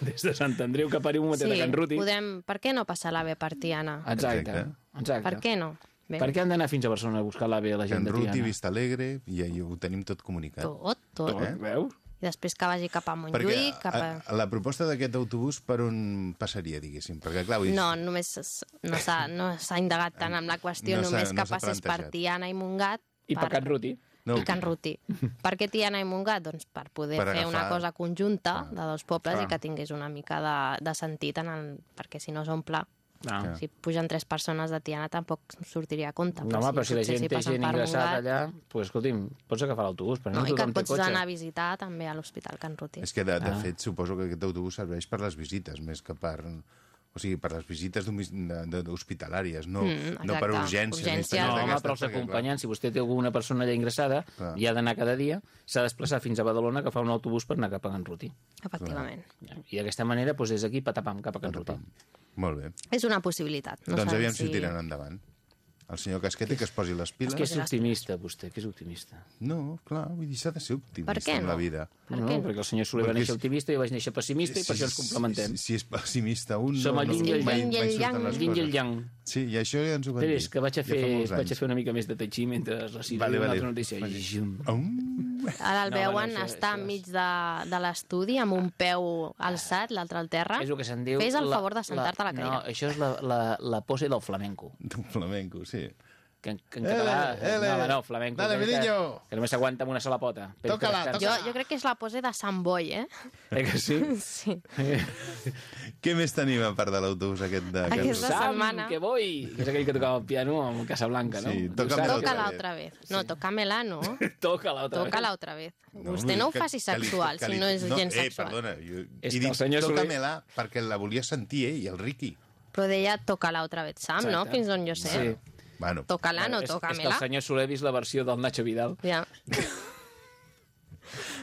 des de Sant Andreu cap a un Sí, a Can Ruti. podem... Per què no passar l'AVE per Tiana? Exacte, Exacte. exacte. Per què no? Bé, Per què han d'anar fins a Barcelona a buscar l'AVE a la gent Can de Ruti, Tiana? Vista Alegre, i ahí ho tenim tot comunicat. Tot, tot. Eh? Veus? I després que vagi cap a Perquè Montjuïc, cap a... a, la proposta d'aquest autobús per on passaria, diguéssim? Perquè, clar, vull No, només no s'ha no s'ha indagat tant amb la qüestió, No només no que s'ha passés per. Tiana i Montgat. I per Can Ruti. No. I Can Ruti. per què Tiana i Montgat? Doncs per poder Per fer una agafar- cosa conjunta de dos pobles Clar. i que tingués una mica de, de sentit, en el, perquè si no s'omple, No. si pugen tres persones de Tiana tampoc sortiria a compte. No, home, però si la potser gent té passen gent Montgat- allà, doncs, pues, escolti'm, pots agafar l'autobús, però no, No, i que et té pots cotxe. anar a visitar també a l'Hospital Can Ruti. És que, de, de Ah. fet, suposo que aquest autobús serveix per les visites, més que per... O sigui, per les visites hospitalàries, no, Mm, no per urgències. Urgències. No, home, però els acompanyants, si vostè té alguna persona allà ingressada Clar. i ha d'anar cada dia, s'ha de desplaçar fins a Badalona que fa un autobús per anar cap a Can Ruti. Efectivament. I d'aquesta manera, doncs, des d'aquí, patapam, cap a Can Ruti. Molt bé. És una possibilitat. No doncs aviam si ho tiren endavant. El senyor Casquete que es posi les piles. És que és optimista, vostè, que és optimista. No, clar, vull dir, s'ha de ser optimista Per què en la no? vida. Per no, què no? perquè el senyor Soler va néixer si- optimista i jo vaig néixer pessimista i per això ens complementem. Si, si és pessimista un, Som no, el no, el mai, mai Yin i el surten les Yin i el coses. yang. Sí, i això ja ens ho van Però dir. és que vaig a, fer, ja vaig a fer una mica més de tai chi mentre la Síria Vale, vale, vale. una altra notícia. I zum. Um, Ara el No, veuen bueno, això- és- enmig de, de l'estudi amb un peu alçat, l'altre al terra. És el que se'n diu... Fes el la- favor de sentar-te a la No, cadira. això és la, la, la pose del flamenco. d'un flamenco, sí. Que, en- que en català... Ele, ele. No, no, flamenco. Dale, que, mi que, niño. que només s'aguanta amb una sola pota. Descansa. Jo, jo crec que és la pose de Sant Boi, eh? Eh que sí? Sí. Què més tenim a part de l'autobús aquest de Aquesta? Sam, setmana. que voy! Que és aquell que tocava el piano amb Casablanca, no? Sí, tócame saps? otra Tócala vez. otra vez. No, tócamela no. Toca-la otra vez. Tócala otra vez. No, Vostè no ho faci sexual, que si no és gens eh, sexual. perdona, jo, he dit senyor Soler- tócamela perquè la volia sentir ell, el Riqui. Però deia tócala otra vez, Sam, no? Fins on jo sé. Sí. Bueno, Tócala, no és, és que el senyor Soler ha vist la versió del Nacho Vidal. Ja.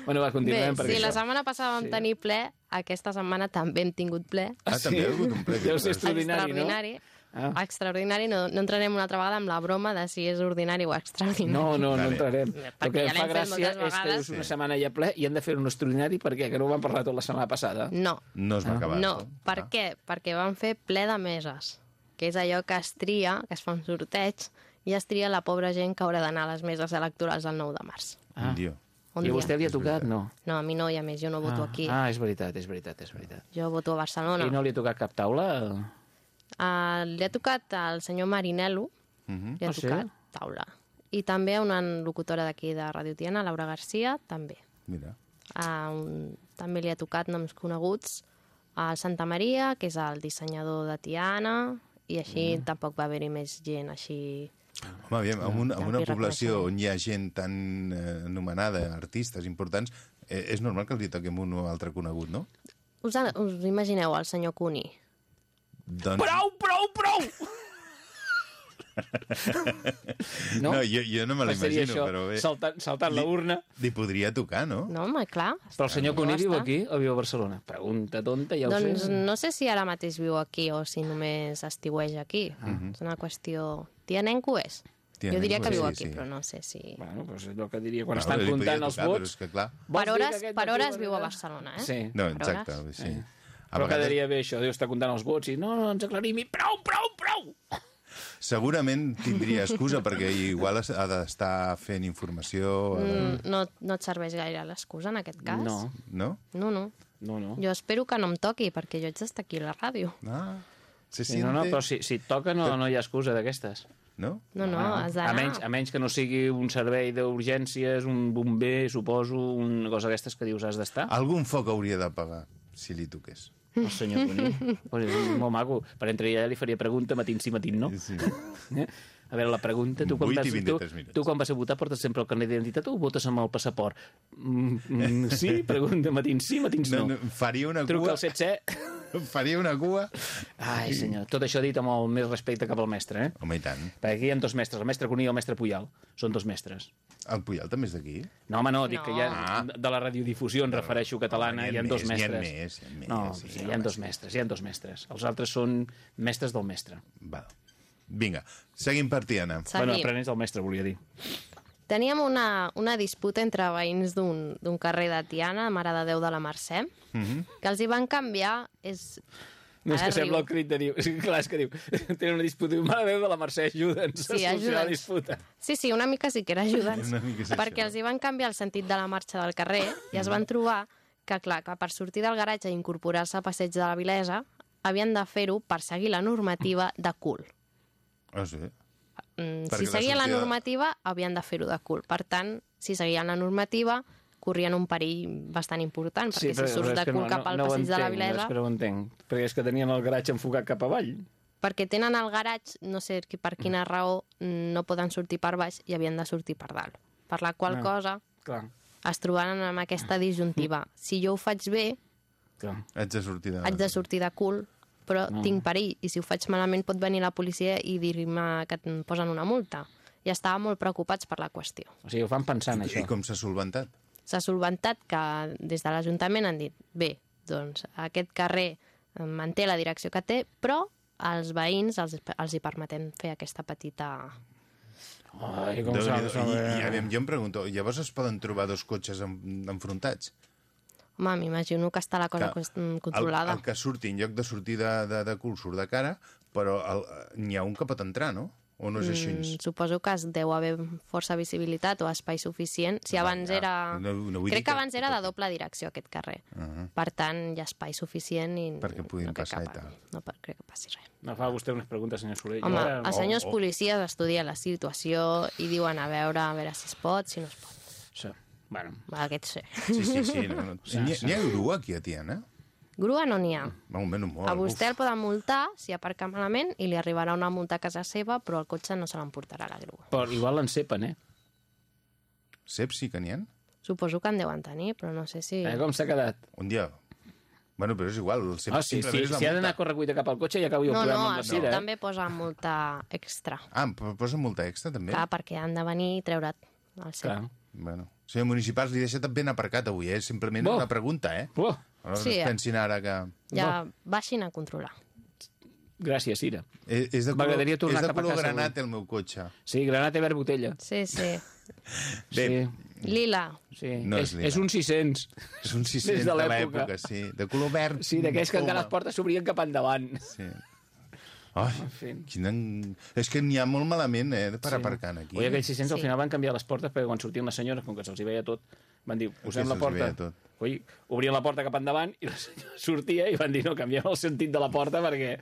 Bueno, va, Bé, continuem. si la això- setmana passada vam Sí. tenir ple, aquesta setmana també hem tingut ple. ah, també ha hagut un ple. Deu ser extraordinari, extraordinari. no? Ah. Extraordinari, no, no entrarem una altra vegada amb la broma de si és ordinari o extraordinari. No, no, no entrarem. Perquè El que ja fa gràcia és que és una Sí. setmana ja ple i han de fer un extraordinari perquè que no ho vam parlar tot la setmana passada. No, No es va acabar. no. Per Ah. què? Perquè van fer ple de meses, que és allò que es tria, que es fa un sorteig, i es tria la pobra gent que haurà d'anar a les meses electorals el 9 de març. Un dia. Un I a vostè li ha tocat? No. No, a mi no, i a més jo no voto ah, aquí. Ah, és veritat, és veritat, és veritat. Jo voto a Barcelona. I no li ha tocat cap taula? Uh, li ha tocat al senyor Marinello, Mhm. li ha Ah, sí? tocat taula. I també a una locutora d'aquí de Radio Tiana, Laura Garcia, també. Mira. Uh, un, també li ha tocat noms coneguts al Santa Maria, que és el dissenyador de Tiana, i així mm. tampoc va haver-hi més gent així... Home, aviam, amb, un, amb una població on hi ha gent tan eh, anomenada, artistes importants, eh, és normal que els hi toquem un o altre conegut, no? Us, us imagineu el senyor Cuní? Doncs... Prou, prou, prou! No, jo, jo no me l'imagino, però bé. saltant, saltant la urna. Li podria tocar, no? No, home, clar. Però el senyor No Cuní viu està. aquí o viu a Barcelona? Pregunta tonta, ja ho doncs sé. no sé si ara mateix viu aquí o si només estiueix aquí. És una qüestió... Tianenco és. Tianenco, jo diria que viu sí, aquí, sí. però no sé si... Bueno, doncs és el que diria quan Bueno, estan li comptant els tocar, vots. que, clar... Per hores, per hores viu a? Barcelona, eh? Sí. No, exacte, sí. A Però vegades, quedaria bé això, deu estar comptant els vots i no, no ens aclarim i prou, prou, prou! Segurament tindria excusa, perquè igual ha d'estar fent informació... a la- Mm, no, no et serveix gaire l'excusa en aquest cas? No, No? No, no. no, no. Jo espero que no em toqui, perquè jo haig d'estar aquí a la ràdio. Ah, Se Sí, no, no, però si, si et toca no, no hi ha excusa d'aquestes. No? No, no, has a d'anar. menys, a menys que no sigui un servei d'urgències, un bomber, suposo, una cosa d'aquestes que dius has d'estar. Algun foc hauria de pagar, si li toqués. El senyor Cuní. pues és molt maco. Per entre ella li faria pregunta matin sí, matin no. Sí. Eh? A veure, la pregunta, tu quan, vas, tu, 23 minuts. tu quan vas a votar portes sempre el carnet d'identitat o votes amb el passaport? Mm, mm, sí? Pregunta matins sí, matins no. No, no, faria una Truca cua... al 77. Faria una cua... Ai, senyor, tot això dit amb el més respecte cap al mestre, eh? Home, i tant. Perquè aquí hi ha dos mestres, el mestre Cuní i el mestre Puyal. Són dos mestres. El Puyal també és d'aquí? No, home, no, dic No. que hi ha, de la radiodifusió, em refereixo catalana, home, hi ha dos n'hi ha mestres. més, n'hi ha més, no, sí, hi ha home, dos sí. mestres, hi ha dos mestres. Els altres són mestres del mestre. Val. Vinga, seguim per Tiana. Bueno, Seguim. aprenents del mestre, volia dir. Teníem una, una disputa entre veïns d'un carrer de Tiana, Mare de Déu de la Mercè, que els hi van canviar... És... No és que sembla riu. el crit de diu... És que clar, és que diu... Tenen una disputa. Diu, mare de Déu de la Mercè, ajuda'ns Sí, a solucionar la ajuda'ns. disputa. Sí, sí, una mica sí que era mica és perquè això. els hi van canviar el sentit de la marxa del carrer i es van trobar que, clar, que per sortir del garatge i incorporar-se a Passeig de la Vilesa havien de fer-ho per seguir la normativa de cul. Ah, sí? Mm, si la seguien la sortida- normativa, havien de fer-ho de cul. Per tant, si seguien la normativa, corrien un perill bastant important, perquè si surts de cul cap al ho passeig de la entenc, Vilesa... És que no ho entenc. Perquè és que tenien el garatge enfocat cap avall. perquè tenen el garatge, no sé per quina raó, no poden sortir per baix i havien de sortir per dalt. Per la qual Ah. cosa Clar, es trobaran amb aquesta disjuntiva. Si jo ho faig bé, clar. Haig de sortir de... haig de sortir de cul, però No. tinc perill. I si ho faig malament pot venir la policia i dir-me que em posen una multa. I estàvem molt preocupats per la qüestió. O sigui, ho fan pensant, I això. com s'ha solventat? S'ha solventat que des de l'Ajuntament han dit bé, doncs aquest carrer eh, manté la direcció que té, però als veïns els, els hi permetem fer aquesta petita... Ai, com s'ha de I, i, aviam, jo em pregunto, llavors es poden trobar dos cotxes en, enfrontats? Home, m'imagino que està la cosa Que que, controlada. El, el que surti, en lloc de sortir de, de, de cul, surt de cara, però el- n'hi ha un que pot entrar, no? O no és així? Mm, suposo que es deu haver força visibilitat o espai suficient. Si abans ja. era... No- no Crec que que- abans era de doble direcció, aquest carrer. Uh -huh. Per tant, hi ha espai suficient i Perquè puguin no passar i tal. No per- crec que passi res. Me fa vostè unes preguntes, senyor Soler. Home, ara- els senyors oh, oh. policies estudien la situació i diuen a veure, a veure si es pot, si no es pot. Sí. Bueno, Va, aquest sí. Sí, sí, sí. No, no. Sí, N'hi sí. n'hi ha grua aquí a Tiana? Grua no n'hi ha. Va, un menys molt. A vostè el poden multar si aparca malament i li arribarà una multa a casa seva, però el cotxe no se l'emportarà la grua. però igual l'encepen, eh? Ceps sí que n'hi ha? Suposo que en deuen tenir, però no sé si... eh? Com s'ha quedat? Un dia... Bueno, però és igual, el ceps Ah, sí, sí, és la si ha d'anar a correcuita cap al cotxe, ja acabo jo No, no, amb la no, cira, eh? també posa multa extra. Ah, posa multa extra, també? Clar, perquè han de venir i treure't el cep. Clar. Bueno. Senyor municipals, li deixa ben aparcat avui, eh? Simplement Bo. una pregunta, eh? Oh, No Sí, sí, eh? es pensin ara que... Ja baixin a controlar. gràcies, Cira. És, és de color, és de color granat, el meu cotxe. Sí, granat i verd botella. Sí, sí. Bé, Sí, Lila. sí. No és és, lila. és un 600. És un 600 Des de l'època. sí. De color verd. Sí, d'aquells que encara les portes s'obrien cap endavant. Sí. Ai, fi. quina... És que n'hi ha molt malament, eh, per aparcar aquí. Oi, aquells 600 al Sí. final van canviar les portes perquè quan sortien les senyores, com que se'ls hi veia tot, van dir, posem la porta. Oi, obrien la porta cap endavant i la senyora sortia i van dir, no, canviem el sentit de la porta perquè...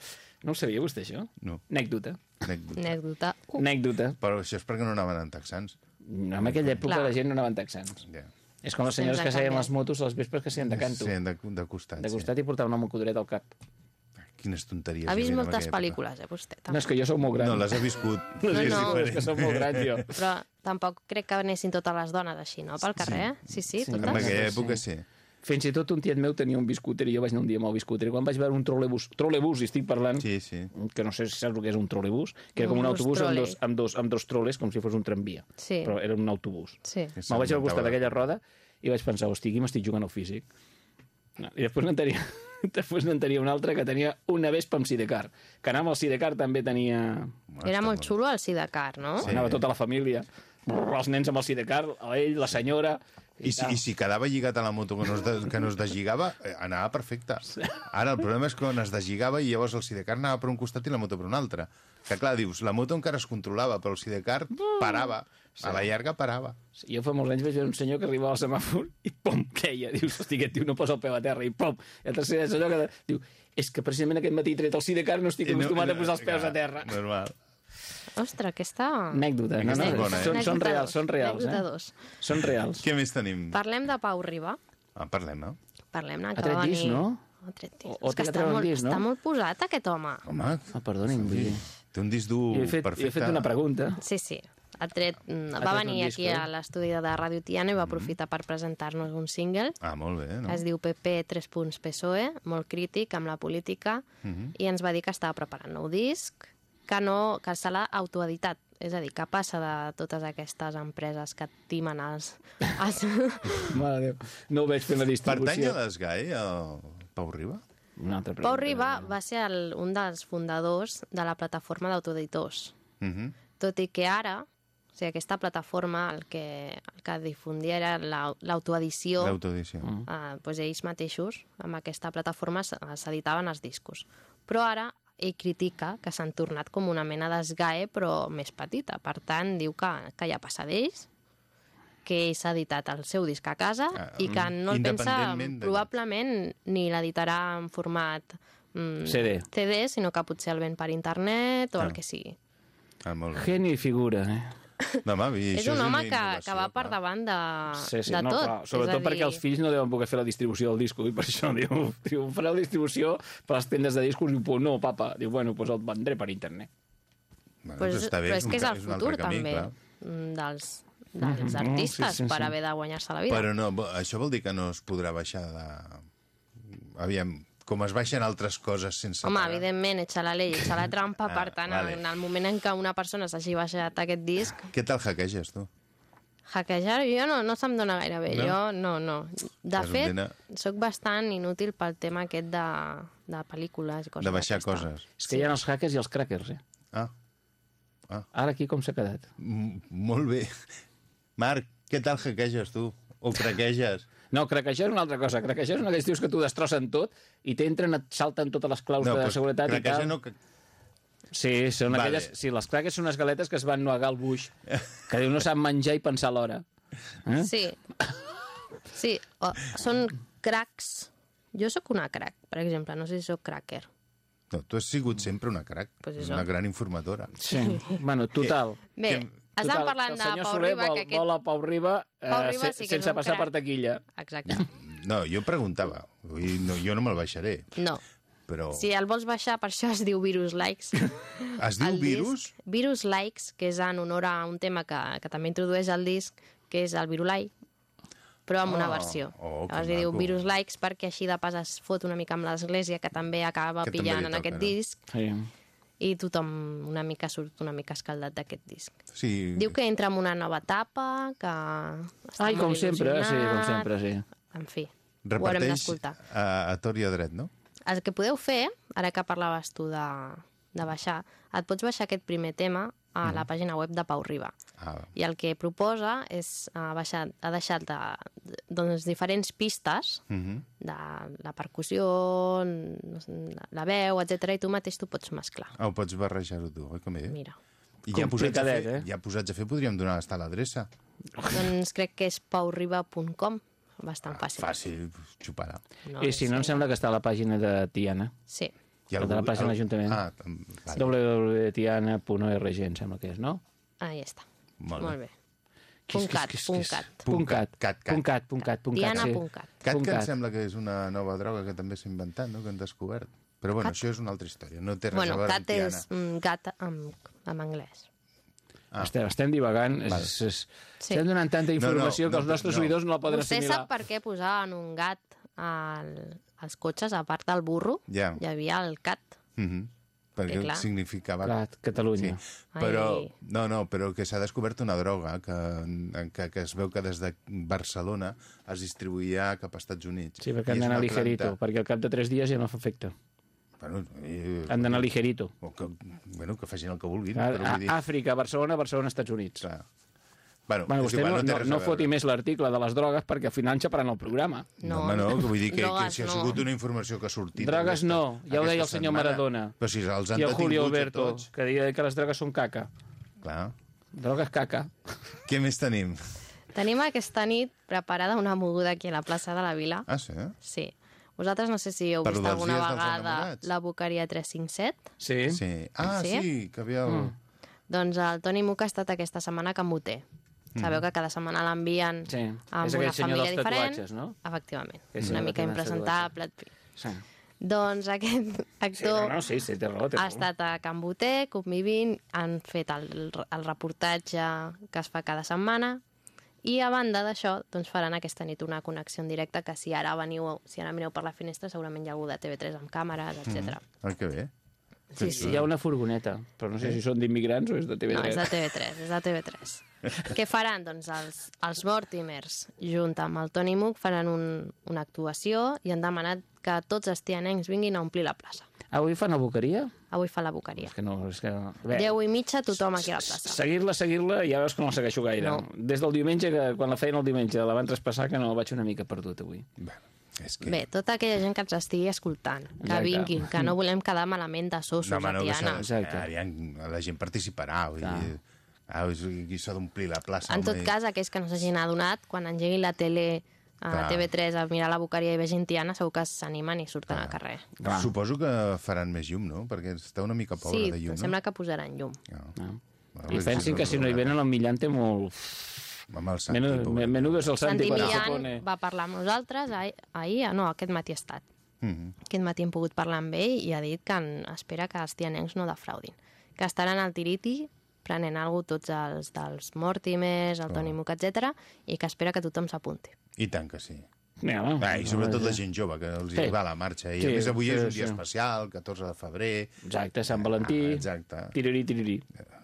No ho sabia vostè, això? No. Anècdota. Anècdota. Anècdota. Uh, Anècdota. Però això és perquè no anaven en texans. No, en aquella època Clar. la gent no anaven texans. Ja. És com les senyores que seien les motos a les vespres que seien de canto. Sí, de, de costat. De costat i portaven una mocodoret al cap. Sí. Quines tonteries. ha vist en moltes aquella pel·lícules, eh, vostè? No, Tampoc. és que jo sóc molt gran. No, les he viscut. No, No, sí, no. sí, és que sóc molt gran, jo. Però tampoc crec que anessin totes les dones així, no? Pel carrer, eh? Sí, sí, Sí. En totes. aquella Sí. època sí. Fins i tot un tiet meu tenia un biscúter i jo vaig anar un dia amb el biscúter. Quan vaig veure un trolebús, trolebús, i estic parlant, Sí, sí. que no sé si saps el que és un trolebús, que era com un Un autobús amb dos, amb, dos, amb dos troles, com si fos un tramvia. Sí. Però era un autobús. Sí. Me'l vaig al costat d'aquella roda i vaig pensar, hosti, aquí m'estic jugant al físic. No, I després n'en tenia, després n'en tenia un altre que tenia una Vespa amb sidecar. Que anava al sidecar també tenia... Era molt xulo el Sidecar, no? Sí. Anava tota la família. Brrr, els nens amb el sidecar, ell, la senyora... I si, I si quedava lligat a la moto que no es, de, que no es deslligava, eh, anava perfecte. Ara, el problema és quan es deslligava i llavors el sidecar anava per un costat i la moto per un altre. Que clar, dius, la moto encara es controlava, però el sidecar parava. A la llarga parava. Jo fa molts anys vaig veure un senyor que arribava al semàfor i pum, queia. Dius, hosti, aquest tio no posa el peu a terra i pum. I el tercer és allò que diu, és que precisament aquest matí tret el sidecar no estic I no- acostumat a no- posar els peus clar, a terra. Normal. Ostres, aquesta... Anècdota. No, no, bona, eh? són, són reals, dos, són reals, anècdota eh? dos. Són reals. Què més tenim? Parlem de Pau Riba. Ah, parlem, no? Parlem-ne, Ha que tret va venir... disc, no? Ha tret disc. O- o que està molt, disc, no? està molt posat, aquest home. Home, Ah, perdoni'm, vull dir... té un disc dur he fet, perfecte. he fet una pregunta. Sí, sí. Ha tret, mm, Ha va tret venir aquí eh? a l'estudi de Ràdio Tiana i va aprofitar per presentar-nos un single. Ah, molt bé, no? Es diu PP 3 punts PSOE, molt crític amb la política, Mhm. i ens va dir que estava preparant nou disc, que, no, que se l'ha autoeditat. És a dir, que passa de totes aquestes empreses que timen els... els... Mare de Déu. No ho veig fent la Pertany distribució. a l'ESGAE, el Pau Riba? Una altra Pau pregunta. Riba va ser el, un dels fundadors de la plataforma d'autoeditors. Uh -huh. Tot i que ara, o sigui, aquesta plataforma el que, el que difundia era la- l'autoedició, L'autoedició. Mm. eh, doncs ells mateixos, amb aquesta plataforma, s'editaven els discos. Però ara ell critica que s'han tornat com una mena d'esgae, però més petita. Per tant, diu que, que ja passa d'ells, que s'ha editat el seu disc a casa Ah, i que no el pensa, de- probablement, ni l'editarà en format mm, CD. CD, sinó que potser el ven per internet o Ah. el que sigui. Ah, molt bé. Genio i figura, eh? No, home, i És un home una que, que va per davant de, Sí, sí, de no, tot. clar, És sobretot dir, perquè els fills no deuen poder fer la distribució del disco i per això diu, diu fareu distribució per les tendes de discos i diu, pues no, papa, diu, bueno, pues el vendré per internet. Bueno, Pues, doncs està bé, però és un que és el futur, camí, també, clar. mm, dels, dels Mhm, artistes, sí, sí, per sí. haver de guanyar-se la vida. Però no, això vol dir que no es podrà baixar de... Aviam, com es baixen altres coses sense Home, pagar. evidentment, echa la llei, echa la trampa, Ah, per tant, vale. en el moment en què una persona s'hagi baixat aquest disc, Què tal hackeges, tu? hackejar jo no, no se'm dona gaire bé. No? Jo no, no. De Has fet, sóc bastant inútil pel tema aquest de, de pel·lícules i coses De baixar coses. És que hi ha els hackers i els crackers, eh? Ah, Ara aquí com s'ha quedat? m- molt bé. Marc, què tal hackeges, tu? O craqueges? No, craquejar és una altra cosa. Craquejar és una d'aquells tios que t'ho destrossen tot i t'entren, et salten totes les claus de pues, seguretat i tal. no... Sí, són Vale. aquelles... Sí, les crackers són unes galetes que es van nuegar al buix, que diu no sap menjar i pensar alhora. Eh? Sí. Sí, o, són cracs. Jo sóc una crac, per exemple, no sé si sóc cracker. No, tu has sigut sempre una crac, Pues això. una gran informadora. Sí. bueno, total. Bé, Que- estan Total, parlant de Pau Soler Riba, vol, que aquest... vol a Pau Riba, eh, Pau Riba se- sí sense passar crac. per taquilla. Exacte. No, jo preguntava. No, jo no me'l baixaré, No. però... Si el vols baixar, per això es diu Virus Likes. Es diu El virus? Disc, virus Likes, que és en honor a un tema que, que també introdueix el disc, que és el Virulai, però amb una Oh, versió. oh, Llavors li diu maco. Virus Likes perquè així de pas es fot una mica amb l'església, que també acaba Que també pillant li en toca, aquest no? disc, Sí. I tothom una mica surt una mica escaldat d'aquest disc. Sí. Diu que entra en una nova etapa, que està Ai, com molt sempre, sí, com sempre, sí. En fi, ho haurem Reparteix d'escoltar. a, a tor i a dret, no? El que podeu fer, ara que parlaves tu de, de baixar, et pots baixar aquest primer tema a la pàgina web de Pau Riba. Ah, I el que proposa és uh, baixar, ha deixat de, de, doncs, diferents pistes uh -huh. de la percussió, la veu, etc i tu mateix t'ho pots mesclar. ah, ho pots barrejar-ho tu, oi que bé? Mira. I ja posats, a fer, eh? ja posats a fer podríem donar hasta l'adreça. doncs crec que és pauriba.com, bastant fàcil. Fàcil, xuparà. No I si no, em sembla que està a la pàgina de Tiana. Sí. I El de la pàgina de l'Ajuntament. Ah, em- vale. www.tiana.org, em sembla que és, no? Ahí està. Molt bé. Molt bé. Que és- Punt cat, que que cat. Punt cat. Cat, cat. Cat, cat, cat. Cat, que em cat. sembla que és una nova droga que també s'ha inventat, no? que han descobert. Però bueno, Cat? això és una altra història, no té res Bueno, a veure amb cat Tiana. és mm, gat en, en anglès. Ah. Estem, estem divagant. És, és, és, Sí. Estem donant tanta no, informació que no, els nostres no. oïdors no la poden Vostè assimilar. sap per què posaven un gat al, als cotxes, a part del burro? Ja. Hi havia el cat. Mhm. Perquè Que clar. significava... Clar, Catalunya. Sí, però, Ai. no, no, però que s'ha descobert una droga que, que, que es veu que des de Barcelona es distribuïa cap als Estats Units. Sí, perquè I han és d'anar ligerito, perquè al cap de tres dies ja no fa efecte. Bueno, eh, Han d'anar ligerito. o que, bueno, que facin el que vulguin. A, però a, vull dir, Àfrica, Barcelona, Barcelona, Estats Units. clar. Bueno, Bueno, vostè igual, no, no no, no foti més l'article de les drogues perquè al final enxaparan el programa. No, home, no, que vull dir que, que si ha no. sigut una informació que ha sortit... Drogues aquesta- no, ja ho deia el senyor setmana. Maradona. Però si els han I el Julio detinguts a Alberto, tots. que deia que les drogues són caca. Clar. Drogues caca. Què més tenim? Tenim aquesta nit preparada una moguda aquí a la plaça de la Vila. Ah, sí? Sí. Vosaltres no sé si heu Per vist alguna vegada la Boqueria 357. Sí. Sí. Ah, Sí? sí, que havia... El... Doncs el Toni Muc ha estat aquesta setmana a Can Boter. Sabeu que cada setmana l'envien Mm. Sí. amb És una família dels diferent. tatuatges, no? Efectivament. Que sí, una mica impresentable. Sí. Doncs aquest Sí, actor no, no, sí, sí, té raó, té ha raó. estat a Can Boter, convivint, han fet el, el reportatge que es fa cada setmana i a banda d'això doncs faran aquesta nit una connexió en directe que si ara veniu, si ara mireu per la finestra segurament hi ha algú de TV3 amb càmeres, etc. Ah, que bé. Sí, Sí, hi ha una furgoneta, però no sé si són d'immigrants o és de TV3. No, és de TV3, és de TV3. Què faran? Doncs els, els Mortimers, junt amb el Toni Muc, faran un, una actuació i han demanat que tots els tianencs vinguin a omplir la plaça. Avui fan a Boqueria? Avui fa la boqueria. És que no, és que... Bé, 10 i mitja, tothom aquí a la plaça. Seguir-la, seguir-la, ja veus que no la segueixo gaire. No. Des del diumenge, que quan la feien el diumenge, la van traspassar, que no, vaig una mica perdut avui. Bé, és que... Bé, tota aquella gent que ens estigui escoltant, que Exacte. vinguin, que no volem quedar malament de sossos No, a no, que Tiana. aviam, la gent participarà. Vull dir, ah, aquí s'ha d'omplir la plaça. En tot cas, aquells que no s'hagin adonat, quan engeguin la tele a Clar. TV3 a mirar la boqueria i vegin Tiana, segur que s'animen i surten al carrer. Clar. Suposo que faran més llum, no? Perquè està una mica pobra Sí, de llum, em sembla que posaran llum. no? No. Bueno, I pensin que si no hi venen, el Millan té molt... Amb el Santi, Menudo, pobre. menudo és el Santi Santi quan se pone... va parlar amb nosaltres ahir, ahir, no, aquest matí ha estat. Mhm. Aquest matí hem pogut parlar amb ell i ha dit que en, espera que els tianencs no defraudin. Que estaran al Tiriti prenent alguna tots els dels Mortimers, el Toni Muc, etc i que espera que tothom s'apunti. I tant que sí. Ja, no, Ah, I sobretot la gent jove, que els Sí. hi va a la marxa. I Sí, a més avui sí, és un dia sí. especial, 14 de febrer, Exacte, Sant Valentí, Ah, exacte. tirirí, tirirí.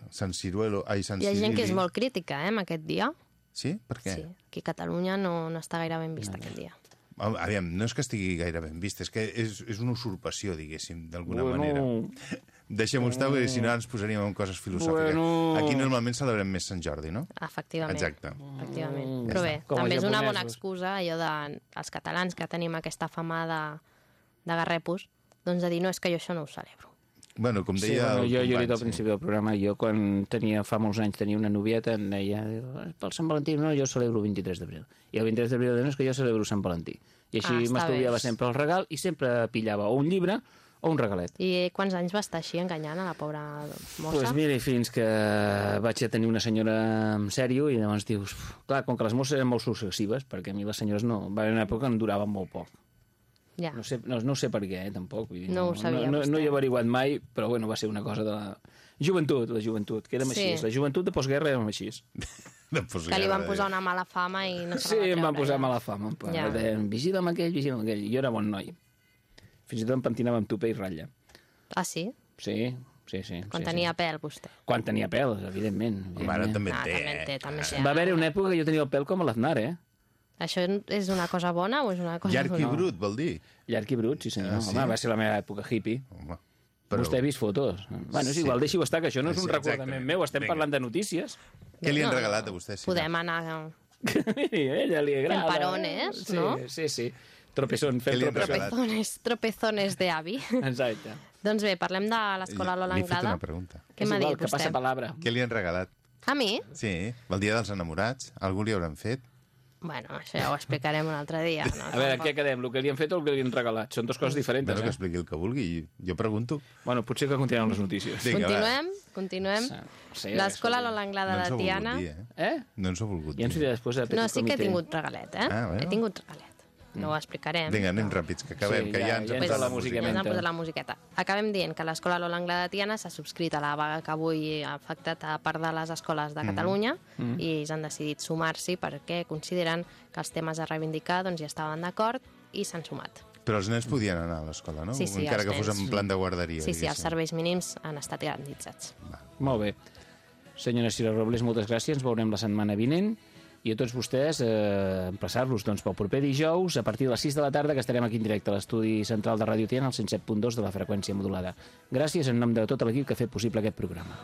Sant Ciruelo... Ai, Sant Hi ha gent que és molt crítica, eh, amb aquest dia. Sí? Per què? Sí, aquí a Catalunya no, no està gaire ben vist aquest dia. Aviam, no és que estigui gaire ben vist, és que és, és una usurpació, diguéssim, d'alguna Bueno. manera. Deixem-ho estar, perquè si no ens posaríem en coses filosòfiques. Bueno. Aquí normalment celebrem més Sant Jordi, no? Efectivament. Exacte. Efectivament. Però bé, Com també és una bona excusa, allò de els catalans que tenim aquesta fama de, de garrepos, doncs de dir, no, és que jo això no ho celebro. Bueno, com Sí, deia bueno, el jo, jo he dit al principi del programa, jo quan tenia fa molts anys tenia una novieta, em deia, pel Sant Valentí no, jo celebro el 23 d'abril. I el 23 d'abril no és que jo celebro Sant Valentí. I Ah, així està m'estudiava sempre el regal i sempre pillava o un llibre o un regalet. I quants anys va estar així enganyant a la pobra mossa? Doncs pues mira, fins que vaig a tenir una senyora en sèrio i llavors dius... Clar, com que les mosses eren molt successives, perquè a mi les senyores no... Va haver una època que em duraven molt poc. Ja. No sé, no, no sé per què, eh, tampoc. Vull dir, No ho sabia no, no, no hi he averiguat mai, però bueno, va ser una cosa de la joventut, la joventut, que érem Sí. així. La joventut de postguerra érem així. De postguerra, Que li van de- posar una mala fama i no se Sí, la va em van posar ja. mala fama. Ja. Ja. Deien, vigila amb aquell, vigila amb aquell. Jo era bon noi. Fins i tot em pentinava amb tupe i ratlla. Ah, sí? Sí, sí, sí. Quan sí, tenia Sí. pèl, vostè. Quan tenia pèl, evidentment. Home, ara evidentment. també en Ah, té, també en té, eh? també en té. Va haver una època que jo tenia el pèl com a l'Aznar, eh? Això és una cosa bona o és una cosa... Llarg i no? brut, vol dir? Llarg i brut, sí senyor. Ah, sí? Home, va ser la meva època hippie. Home, Però... Vostè ha vist fotos. Bueno, és Sí. igual, deixi-ho estar, que això no és un Sí, recordament meu, estem Vinga. parlant de notícies. Què li han regalat a vostè? Sina? Podem anar... Miri, a ella li agrada. Temparones, sí, no? Sí, sí. Tropezón? Tropezones, tropezones de avi. Exacte. doncs bé, parlem de l'escola Lola Li he fet Anglada. una pregunta. Què m'ha igual, dit que vostè? passa palabra. Què li han regalat? A mi? Sí, el dia dels enamorats. Algú li hauran fet? Bueno, això ja ho explicarem un altre dia. No, A veure, què quedem? El que li han fet o el que li han regalat? Són dues coses diferents, Bueno, que eh? expliqui el que vulgui. i Jo pregunto. Bueno, potser que continuem les notícies. Vinga, va. Continuem, continuem. Sí, L'escola sí. Lola Anglada No de Tiana... dir, eh? Eh? No ens ho ha volgut Ja ens ho dir. diré després de No, sí que he tingut regalet, eh? Ah, bueno. He tingut regalet. No ho explicarem. Vinga, anem ràpids, que acabem, Sí, que ja- ja ens ja posat la la. Ja ens han Menta. posat la musiqueta. Acabem dient que l'Escola Lola Anglada de Tiana s'ha subscrit a la vaga que avui ha afectat a part de les escoles de Catalunya i ells han decidit sumar-s'hi perquè consideren que els temes a reivindicar doncs, ja estaven d'acord i s'han sumat. Però els nens podien anar a l'escola, no? Sí, sí, Encara que fos nens. en plan de guarderia. Sí, sí, els serveis mínims han estat garantitzats. Molt bé. Senyora Cira Robles, moltes gràcies. Ens veurem la setmana vinent. I a tots vostès, eh, emplaçar-los doncs, pel proper dijous, a partir de les 6 de la tarda, que estarem aquí en directe a l'estudi central de Ràdio Tiana, al 107.2 de la freqüència modulada. Gràcies en nom de tot l'equip que ha fet possible aquest programa.